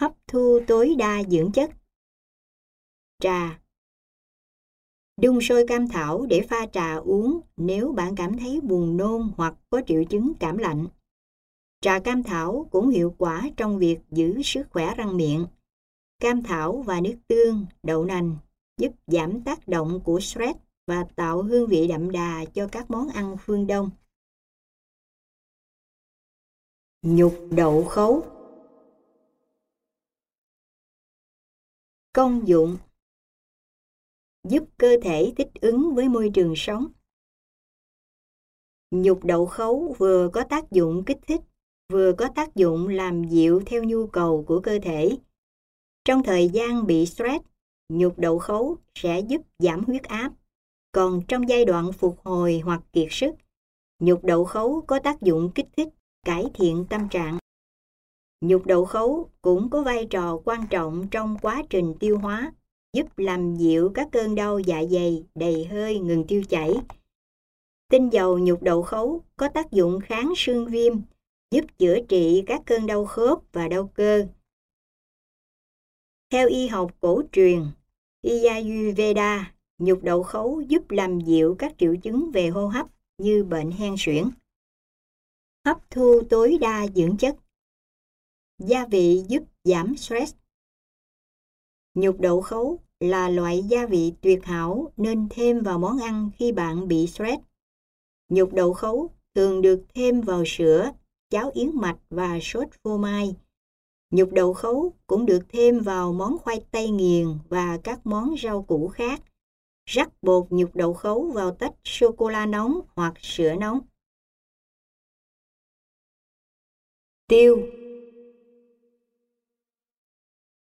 Hấp thu tối đa dưỡng chất Trà Đun sôi cam thảo để pha trà uống nếu bạn cảm thấy buồn nôn hoặc có triệu chứng cảm lạnh. Trà cam thảo cũng hiệu quả trong việc giữ sức khỏe răng miệng. Cam thảo và nước tương, đậu nành giúp giảm tác động của stress và tạo hương vị đậm đà cho các món ăn phương Đông. Nhục đậu khấu Công dụng Giúp cơ thể thích ứng với môi trường sống. Nhục đậu khấu vừa có tác dụng kích thích, vừa có tác dụng làm dịu theo nhu cầu của cơ thể trong thời gian bị stress, nhục đậu khấu sẽ giúp giảm huyết áp. Còn trong giai đoạn phục hồi hoặc kiệt sức, nhục đậu khấu có tác dụng kích thích, cải thiện tâm trạng. Nhục đậu khấu cũng có vai trò quan trọng trong quá trình tiêu hóa, giúp làm dịu các cơn đau dạ dày, đầy hơi, ngừng tiêu chảy. Tinh dầu nhục đậu khấu có tác dụng kháng sương viêm, giúp chữa trị các cơn đau khớp và đau cơ, theo y học cổ truyền, Ayurveda, nhục đậu khấu giúp làm dịu các triệu chứng về hô hấp như bệnh hen suyễn. Hấp thu tối đa dưỡng chất. Gia vị giúp giảm stress. Nhục đậu khấu là loại gia vị tuyệt hảo nên thêm vào món ăn khi bạn bị stress. Nhục đậu khấu thường được thêm vào sữa, cháo yến mạch và sốt phô mai Nhục đậu khấu cũng được thêm vào món khoai tây nghiền và các món rau củ khác. Rắc bột nhục đậu khấu vào tách sô-cô-la nóng hoặc sữa nóng. Tiêu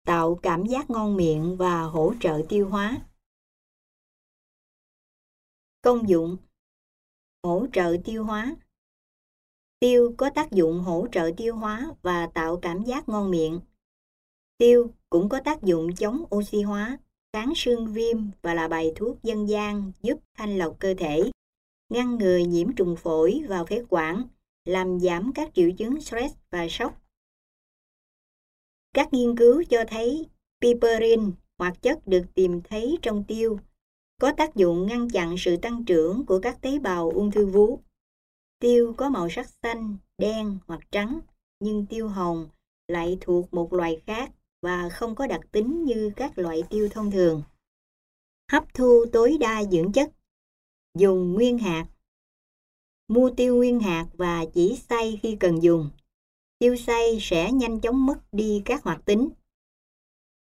Tạo cảm giác ngon miệng và hỗ trợ tiêu hóa. Công dụng Hỗ trợ tiêu hóa Tiêu có tác dụng hỗ trợ tiêu hóa và tạo cảm giác ngon miệng. Tiêu cũng có tác dụng chống oxy hóa, kháng sương viêm và là bài thuốc dân gian giúp thanh lọc cơ thể, ngăn ngừa nhiễm trùng phổi và phế quản, làm giảm các triệu chứng stress và sốc. Các nghiên cứu cho thấy piperin hoạt chất được tìm thấy trong tiêu có tác dụng ngăn chặn sự tăng trưởng của các tế bào ung thư vú. Tiêu có màu sắc xanh, đen hoặc trắng, nhưng tiêu hồng lại thuộc một loài khác và không có đặc tính như các loại tiêu thông thường. Hấp thu tối đa dưỡng chất Dùng nguyên hạt Mua tiêu nguyên hạt và chỉ xay khi cần dùng. Tiêu xay sẽ nhanh chóng mất đi các hoạt tính.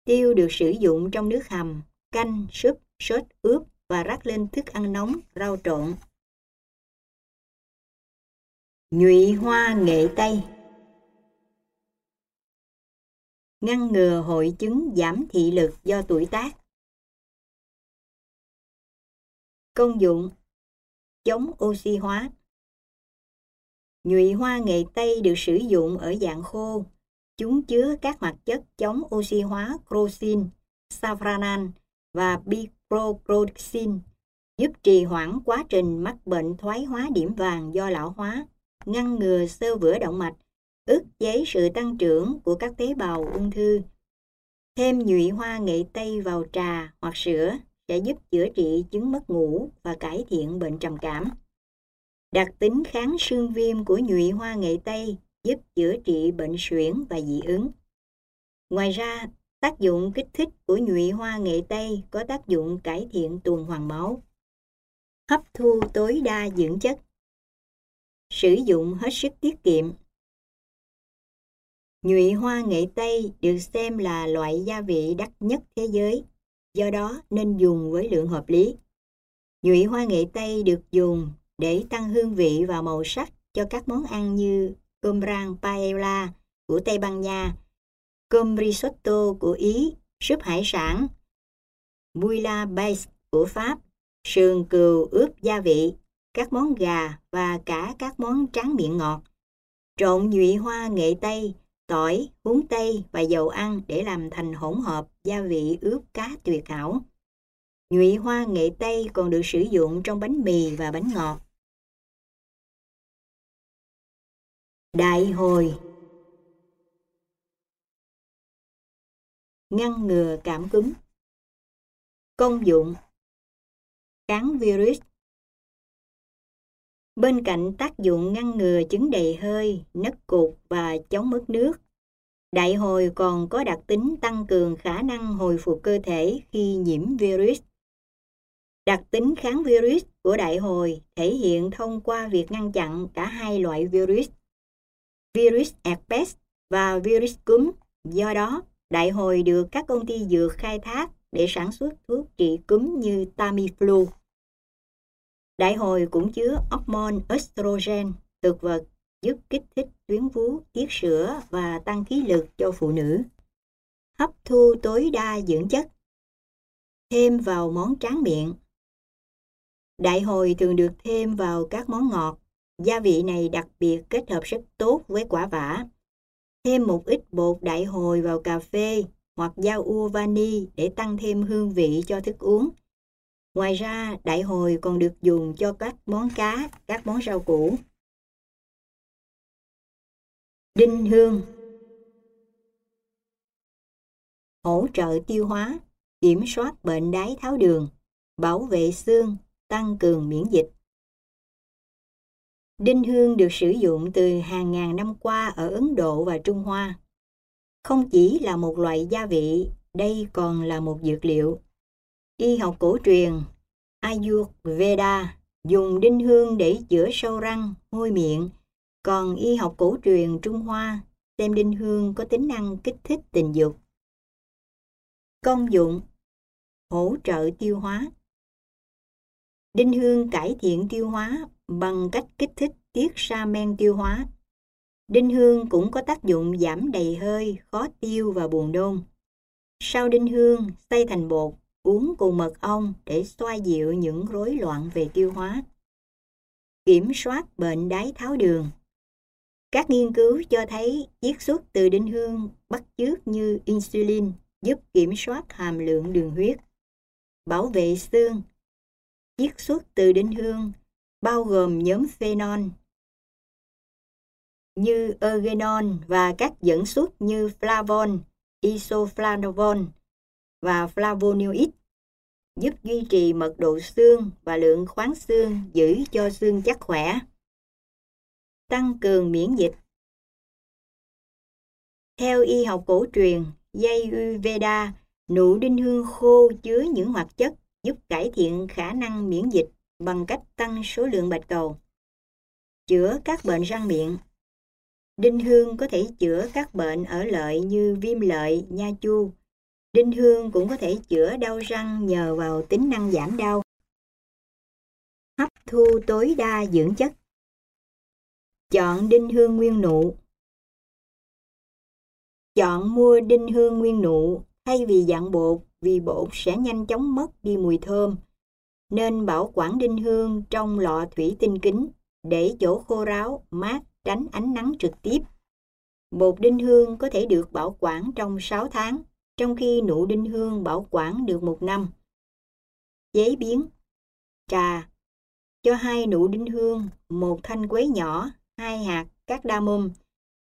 Tiêu được sử dụng trong nước hầm, canh, súp, sốt ướp và rắc lên thức ăn nóng, rau trộn. Nhụy hoa nghệ Tây. Ngăn ngừa hội chứng giảm thị lực do tuổi tác. Công dụng Chống oxy hóa. Nhụy hoa nghệ Tây được sử dụng ở dạng khô. Chúng chứa các hoạt chất chống oxy hóa crocin, safranan và biproproxin, giúp trì hoãn quá trình mắc bệnh thoái hóa điểm vàng do lão hóa, ngăn ngừa sơ vữa động mạch, ức chế sự tăng trưởng của các tế bào ung thư. Thêm nhụy hoa nghệ Tây vào trà hoặc sữa sẽ giúp chữa trị chứng mất ngủ và cải thiện bệnh trầm cảm. Đặc tính kháng sương viêm của nhụy hoa nghệ Tây giúp chữa trị bệnh suyễn và dị ứng. Ngoài ra, tác dụng kích thích của nhụy hoa nghệ Tây có tác dụng cải thiện tuần hoàn máu. Hấp thu tối đa dưỡng chất. Sử dụng hết sức tiết kiệm. Nhụy hoa nghệ Tây được xem là loại gia vị đắt nhất thế giới, do đó nên dùng với lượng hợp lý. Nhụy hoa nghệ Tây được dùng để tăng hương vị và màu sắc cho các món ăn như cơm rang paella của Tây Ban Nha, cơm risotto của Ý, súp hải sản, bouillabaisse của Pháp, sườn cừu ướp gia vị, các món gà và cả các món tráng miệng ngọt. Trộn nhụy hoa nghệ Tây, tỏi, húng tây và dầu ăn để làm thành hỗn hợp gia vị ướp cá tuyệt hảo. Nhụy hoa nghệ Tây còn được sử dụng trong bánh mì và bánh ngọt. Đại hồi Ngăn ngừa cảm cúm Công dụng Kháng virus Bên cạnh tác dụng ngăn ngừa chứng đầy hơi, nấc cục và chống mất nước, đại hồi còn có đặc tính tăng cường khả năng hồi phục cơ thể khi nhiễm virus. Đặc tính kháng virus của đại hồi thể hiện thông qua việc ngăn chặn cả hai loại virus virus herpes và virus cúm. Do đó, đại hồi được các công ty dược khai thác để sản xuất thuốc trị cúm như Tamiflu. Đại hồi cũng chứa hormone estrogen, thực vật giúp kích thích tuyến vú, tiết sữa và tăng khí lực cho phụ nữ. Hấp thu tối đa dưỡng chất. Thêm vào món tráng miệng. Đại hồi thường được thêm vào các món ngọt Gia vị này đặc biệt kết hợp rất tốt với quả vả. Thêm một ít bột đại hồi vào cà phê hoặc dao ua vani để tăng thêm hương vị cho thức uống. Ngoài ra, đại hồi còn được dùng cho các món cá, các món rau củ. Đinh hương Hỗ trợ tiêu hóa, kiểm soát bệnh đái tháo đường, bảo vệ xương, tăng cường miễn dịch. Đinh hương được sử dụng từ hàng ngàn năm qua ở Ấn Độ và Trung Hoa. Không chỉ là một loại gia vị, đây còn là một dược liệu. Y học cổ truyền Ayurveda dùng đinh hương để chữa sâu răng, môi miệng, còn y học cổ truyền Trung Hoa xem đinh hương có tính năng kích thích tình dục. Công dụng Hỗ trợ tiêu hóa Đinh hương cải thiện tiêu hóa bằng cách kích thích tiết ra men tiêu hóa. Đinh hương cũng có tác dụng giảm đầy hơi, khó tiêu và buồn nôn. Sau đinh hương, xay thành bột, uống cùng mật ong để xoa dịu những rối loạn về tiêu hóa. Kiểm soát bệnh đái tháo đường Các nghiên cứu cho thấy chiết xuất từ đinh hương bắt chước như insulin, giúp kiểm soát hàm lượng đường huyết. Bảo vệ xương, chiết xuất từ đinh hương, bao gồm nhóm phenol như eugenol và các dẫn xuất như flavon, isoflavon và flavonoid giúp duy trì mật độ xương và lượng khoáng xương giữ cho xương chắc khỏe. Tăng cường miễn dịch Theo y học cổ truyền, dây Uveda, nụ đinh hương khô chứa những hoạt chất giúp cải thiện khả năng miễn dịch bằng cách tăng số lượng bạch cầu. Chữa các bệnh răng miệng Đinh hương có thể chữa các bệnh ở lợi như viêm lợi, nha chu. Đinh hương cũng có thể chữa đau răng nhờ vào tính năng giảm đau. Hấp thu tối đa dưỡng chất Chọn đinh hương nguyên nụ Chọn mua đinh hương nguyên nụ thay vì dạng bột vì bột sẽ nhanh chóng mất đi mùi thơm. Nên bảo quản đinh hương trong lọ thủy tinh kính để chỗ khô ráo, mát tránh ánh nắng trực tiếp. Bột đinh hương có thể được bảo quản trong 6 tháng, trong khi nụ đinh hương bảo quản được một năm. giấy biến Trà Cho hai nụ đinh hương, một thanh quế nhỏ, hai hạt cardamom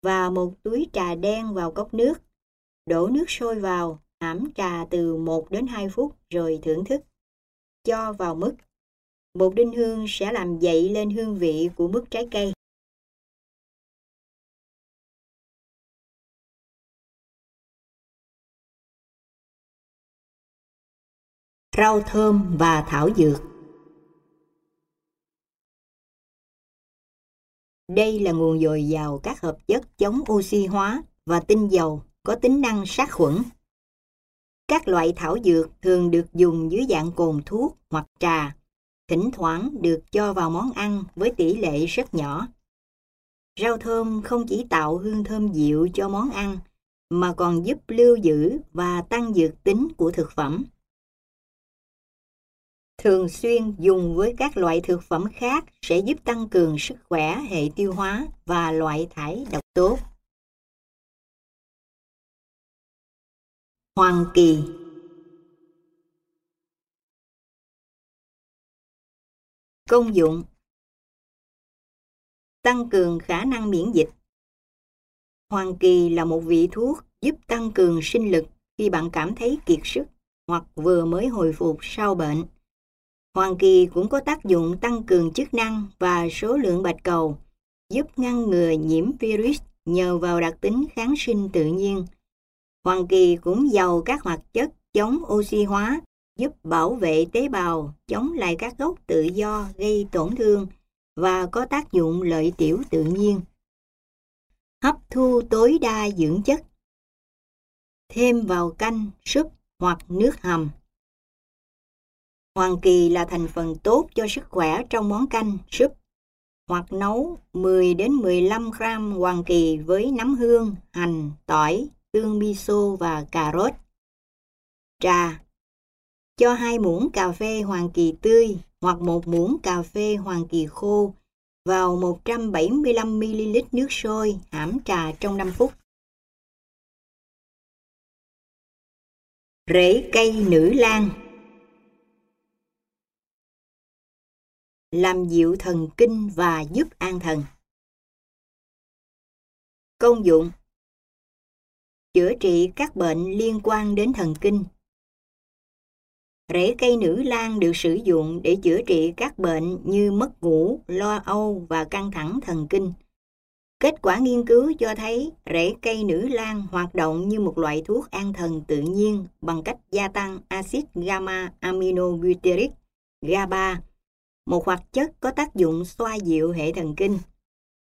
và một túi trà đen vào cốc nước. Đổ nước sôi vào, hãm trà từ 1 đến 2 phút rồi thưởng thức. Cho vào mức, Bột đinh hương sẽ làm dậy lên hương vị của mứt trái cây. Rau thơm và thảo dược. Đây là nguồn dồi dào các hợp chất chống oxy hóa và tinh dầu có tính năng sát khuẩn. Các loại thảo dược thường được dùng dưới dạng cồn thuốc hoặc trà, thỉnh thoảng được cho vào món ăn với tỷ lệ rất nhỏ. Rau thơm không chỉ tạo hương thơm dịu cho món ăn, mà còn giúp lưu giữ và tăng dược tính của thực phẩm thường xuyên dùng với các loại thực phẩm khác sẽ giúp tăng cường sức khỏe, hệ tiêu hóa và loại thải độc tố. Hoàng kỳ Công dụng Tăng cường khả năng miễn dịch Hoàng kỳ là một vị thuốc giúp tăng cường sinh lực khi bạn cảm thấy kiệt sức hoặc vừa mới hồi phục sau bệnh. Hoàng kỳ cũng có tác dụng tăng cường chức năng và số lượng bạch cầu, giúp ngăn ngừa nhiễm virus nhờ vào đặc tính kháng sinh tự nhiên. Hoàng kỳ cũng giàu các hoạt chất chống oxy hóa, giúp bảo vệ tế bào, chống lại các gốc tự do gây tổn thương và có tác dụng lợi tiểu tự nhiên. Hấp thu tối đa dưỡng chất Thêm vào canh, súp hoặc nước hầm. Hoàng kỳ là thành phần tốt cho sức khỏe trong món canh, súp hoặc nấu 10 đến 15 gram hoàng kỳ với nấm hương, hành, tỏi, tương miso và cà rốt. Trà Cho hai muỗng cà phê hoàng kỳ tươi hoặc một muỗng cà phê hoàng kỳ khô vào 175ml nước sôi hãm trà trong 5 phút. Rễ cây nữ lan làm dịu thần kinh và giúp an thần. Công dụng Chữa trị các bệnh liên quan đến thần kinh. Rễ cây nữ lan được sử dụng để chữa trị các bệnh như mất ngủ, lo âu và căng thẳng thần kinh. Kết quả nghiên cứu cho thấy rễ cây nữ lan hoạt động như một loại thuốc an thần tự nhiên bằng cách gia tăng axit gamma aminobutyric GABA một hoạt chất có tác dụng xoa dịu hệ thần kinh.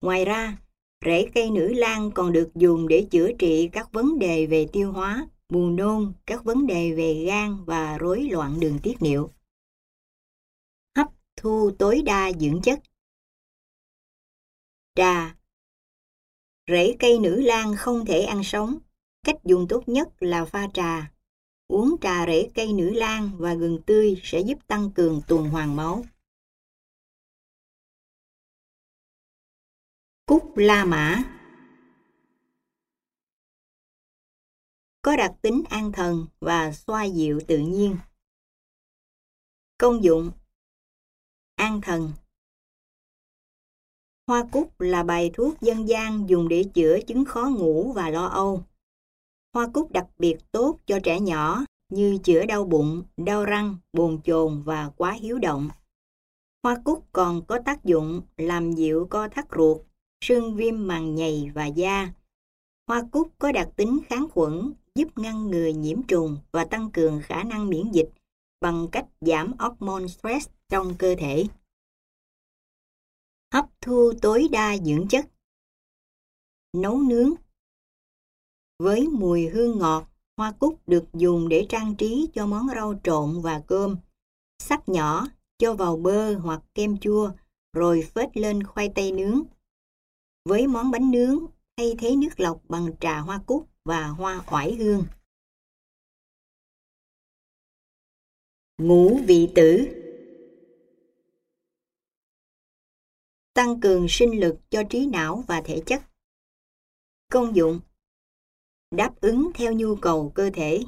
Ngoài ra, rễ cây nữ lan còn được dùng để chữa trị các vấn đề về tiêu hóa, buồn nôn, các vấn đề về gan và rối loạn đường tiết niệu. Hấp thu tối đa dưỡng chất Trà Rễ cây nữ lan không thể ăn sống. Cách dùng tốt nhất là pha trà. Uống trà rễ cây nữ lan và gừng tươi sẽ giúp tăng cường tuần hoàn máu. Cúc La Mã có đặc tính an thần và xoa dịu tự nhiên. Công dụng An thần Hoa cúc là bài thuốc dân gian dùng để chữa chứng khó ngủ và lo âu. Hoa cúc đặc biệt tốt cho trẻ nhỏ như chữa đau bụng, đau răng, buồn chồn và quá hiếu động. Hoa cúc còn có tác dụng làm dịu co thắt ruột, sưng viêm màng nhầy và da. Hoa cúc có đặc tính kháng khuẩn, giúp ngăn ngừa nhiễm trùng và tăng cường khả năng miễn dịch bằng cách giảm hormone stress trong cơ thể. Hấp thu tối đa dưỡng chất Nấu nướng Với mùi hương ngọt, hoa cúc được dùng để trang trí cho món rau trộn và cơm. Sắc nhỏ, cho vào bơ hoặc kem chua, rồi phết lên khoai tây nướng. Với món bánh nướng, thay thế nước lọc bằng trà hoa cúc và hoa oải hương. Ngũ vị tử Tăng cường sinh lực cho trí não và thể chất. Công dụng Đáp ứng theo nhu cầu cơ thể.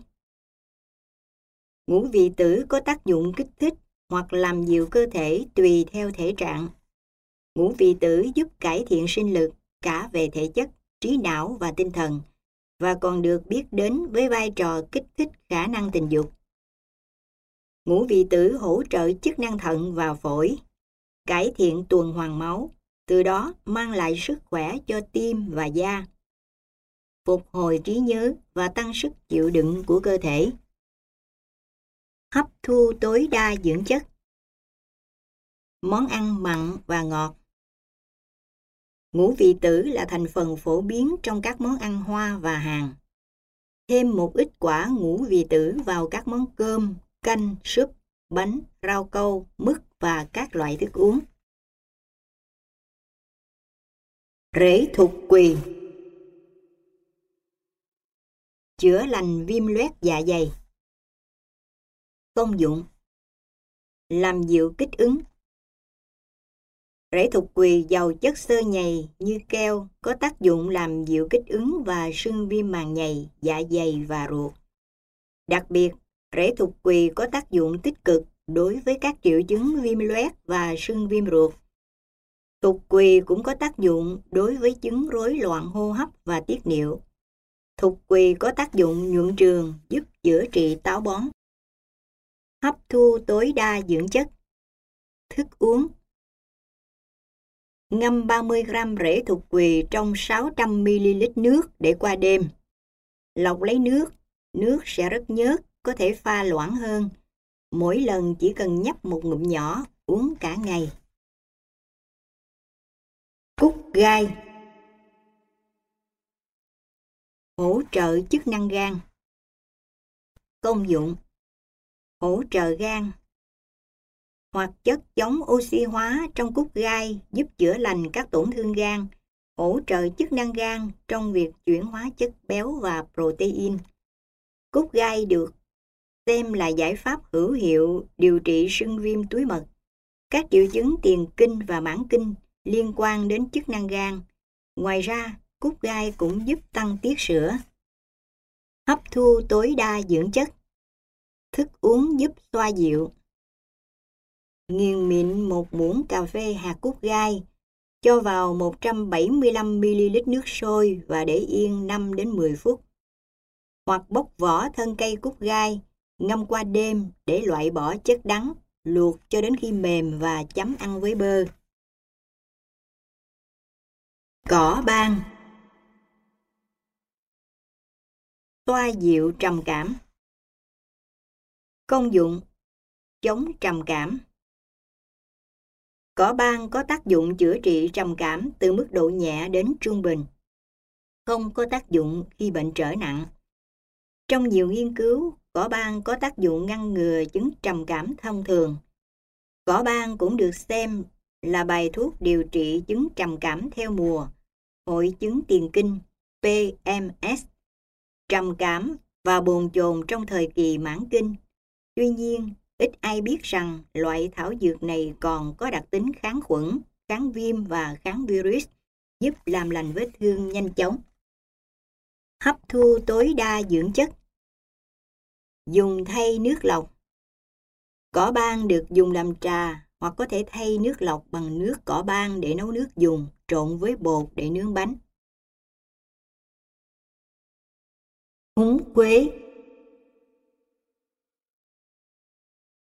Ngũ vị tử có tác dụng kích thích hoặc làm dịu cơ thể tùy theo thể trạng. Ngũ vị tử giúp cải thiện sinh lực cả về thể chất, trí não và tinh thần và còn được biết đến với vai trò kích thích khả năng tình dục. Ngũ vị tử hỗ trợ chức năng thận và phổi, cải thiện tuần hoàn máu, từ đó mang lại sức khỏe cho tim và da, phục hồi trí nhớ và tăng sức chịu đựng của cơ thể. Hấp thu tối đa dưỡng chất Món ăn mặn và ngọt Ngũ vị tử là thành phần phổ biến trong các món ăn hoa và hàng. Thêm một ít quả ngũ vị tử vào các món cơm, canh, súp, bánh, rau câu, mứt và các loại thức uống. Rễ thục quỳ Chữa lành viêm loét dạ dày Công dụng Làm dịu kích ứng Rễ thục quỳ giàu chất xơ nhầy như keo có tác dụng làm dịu kích ứng và sưng viêm màng nhầy, dạ dày và ruột. Đặc biệt, rễ thục quỳ có tác dụng tích cực đối với các triệu chứng viêm loét và sưng viêm ruột. Thục quỳ cũng có tác dụng đối với chứng rối loạn hô hấp và tiết niệu. Thục quỳ có tác dụng nhuận trường giúp chữa trị táo bón. Hấp thu tối đa dưỡng chất. Thức uống Ngâm 30 gram rễ thuộc quỳ trong 600ml nước để qua đêm. Lọc lấy nước, nước sẽ rất nhớt, có thể pha loãng hơn. Mỗi lần chỉ cần nhấp một ngụm nhỏ, uống cả ngày. Cúc gai Hỗ trợ chức năng gan Công dụng Hỗ trợ gan Hoạt chất chống oxy hóa trong cúc gai giúp chữa lành các tổn thương gan, hỗ trợ chức năng gan trong việc chuyển hóa chất béo và protein. Cúc gai được xem là giải pháp hữu hiệu điều trị sưng viêm túi mật. Các triệu chứng tiền kinh và mãn kinh liên quan đến chức năng gan. Ngoài ra, cúc gai cũng giúp tăng tiết sữa. Hấp thu tối đa dưỡng chất. Thức uống giúp xoa dịu. Nghiền mịn một muỗng cà phê hạt cúc gai, cho vào 175ml nước sôi và để yên 5 đến 10 phút. Hoặc bóc vỏ thân cây cúc gai, ngâm qua đêm để loại bỏ chất đắng, luộc cho đến khi mềm và chấm ăn với bơ. Cỏ ban toa dịu trầm cảm Công dụng Chống trầm cảm Cỏ ban có tác dụng chữa trị trầm cảm từ mức độ nhẹ đến trung bình. Không có tác dụng khi bệnh trở nặng. Trong nhiều nghiên cứu, cỏ ban có tác dụng ngăn ngừa chứng trầm cảm thông thường. Cỏ ban cũng được xem là bài thuốc điều trị chứng trầm cảm theo mùa, hội chứng tiền kinh, PMS, trầm cảm và bồn chồn trong thời kỳ mãn kinh. Tuy nhiên, ít ai biết rằng loại thảo dược này còn có đặc tính kháng khuẩn, kháng viêm và kháng virus, giúp làm lành vết thương nhanh chóng. Hấp thu tối đa dưỡng chất. Dùng thay nước lọc. Cỏ ban được dùng làm trà hoặc có thể thay nước lọc bằng nước cỏ ban để nấu nước dùng trộn với bột để nướng bánh. Húng quế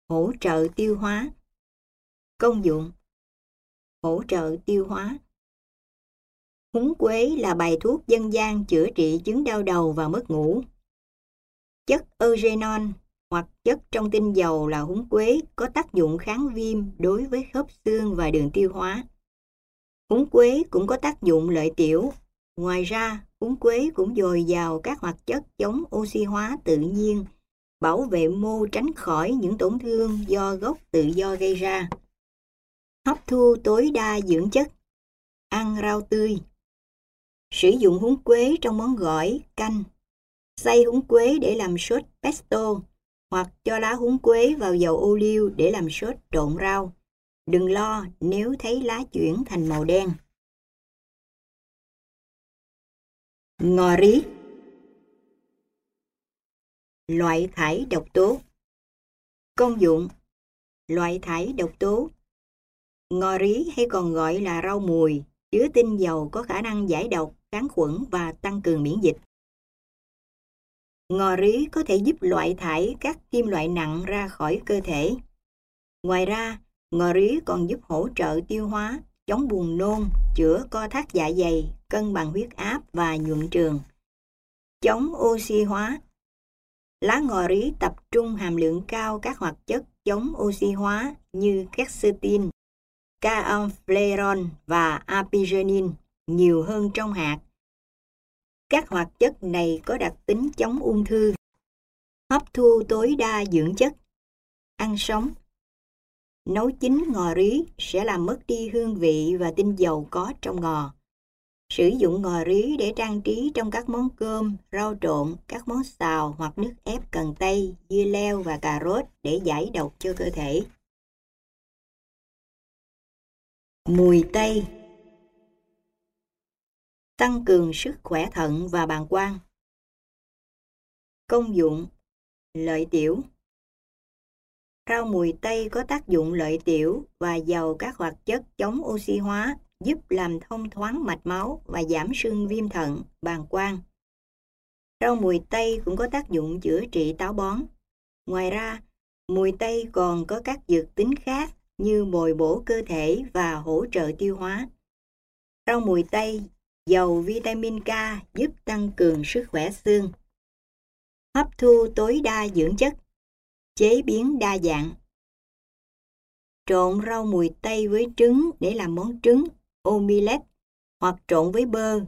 Hỗ trợ tiêu hóa Công dụng Hỗ trợ tiêu hóa Húng quế là bài thuốc dân gian chữa trị chứng đau đầu và mất ngủ. Chất eugenol hoặc chất trong tinh dầu là húng quế có tác dụng kháng viêm đối với khớp xương và đường tiêu hóa. Húng quế cũng có tác dụng lợi tiểu. Ngoài ra, húng quế cũng dồi dào các hoạt chất chống oxy hóa tự nhiên, bảo vệ mô tránh khỏi những tổn thương do gốc tự do gây ra. Hấp thu tối đa dưỡng chất. Ăn rau tươi. Sử dụng húng quế trong món gỏi, canh. Xay húng quế để làm sốt pesto hoặc cho lá húng quế vào dầu ô liu để làm sốt trộn rau. Đừng lo nếu thấy lá chuyển thành màu đen. Ngò rí Loại thải độc tố Công dụng Loại thải độc tố Ngò rí hay còn gọi là rau mùi, chứa tinh dầu có khả năng giải độc, kháng khuẩn và tăng cường miễn dịch. Ngò rí có thể giúp loại thải các kim loại nặng ra khỏi cơ thể. Ngoài ra, ngò rí còn giúp hỗ trợ tiêu hóa, chống buồn nôn, chữa co thắt dạ dày, cân bằng huyết áp và nhuận trường. Chống oxy hóa Lá ngò rí tập trung hàm lượng cao các hoạt chất chống oxy hóa như quercetin, campholeron và apigenin nhiều hơn trong hạt các hoạt chất này có đặc tính chống ung thư, hấp thu tối đa dưỡng chất, ăn sống. Nấu chín ngò rí sẽ làm mất đi hương vị và tinh dầu có trong ngò. Sử dụng ngò rí để trang trí trong các món cơm, rau trộn, các món xào hoặc nước ép cần tây, dưa leo và cà rốt để giải độc cho cơ thể. Mùi tây tăng cường sức khỏe thận và bàng quang. Công dụng Lợi tiểu Rau mùi tây có tác dụng lợi tiểu và giàu các hoạt chất chống oxy hóa giúp làm thông thoáng mạch máu và giảm sưng viêm thận, bàng quang. Rau mùi tây cũng có tác dụng chữa trị táo bón. Ngoài ra, mùi tây còn có các dược tính khác như bồi bổ cơ thể và hỗ trợ tiêu hóa. Rau mùi tây giàu vitamin K giúp tăng cường sức khỏe xương. Hấp thu tối đa dưỡng chất. Chế biến đa dạng. Trộn rau mùi tây với trứng để làm món trứng, omelette hoặc trộn với bơ,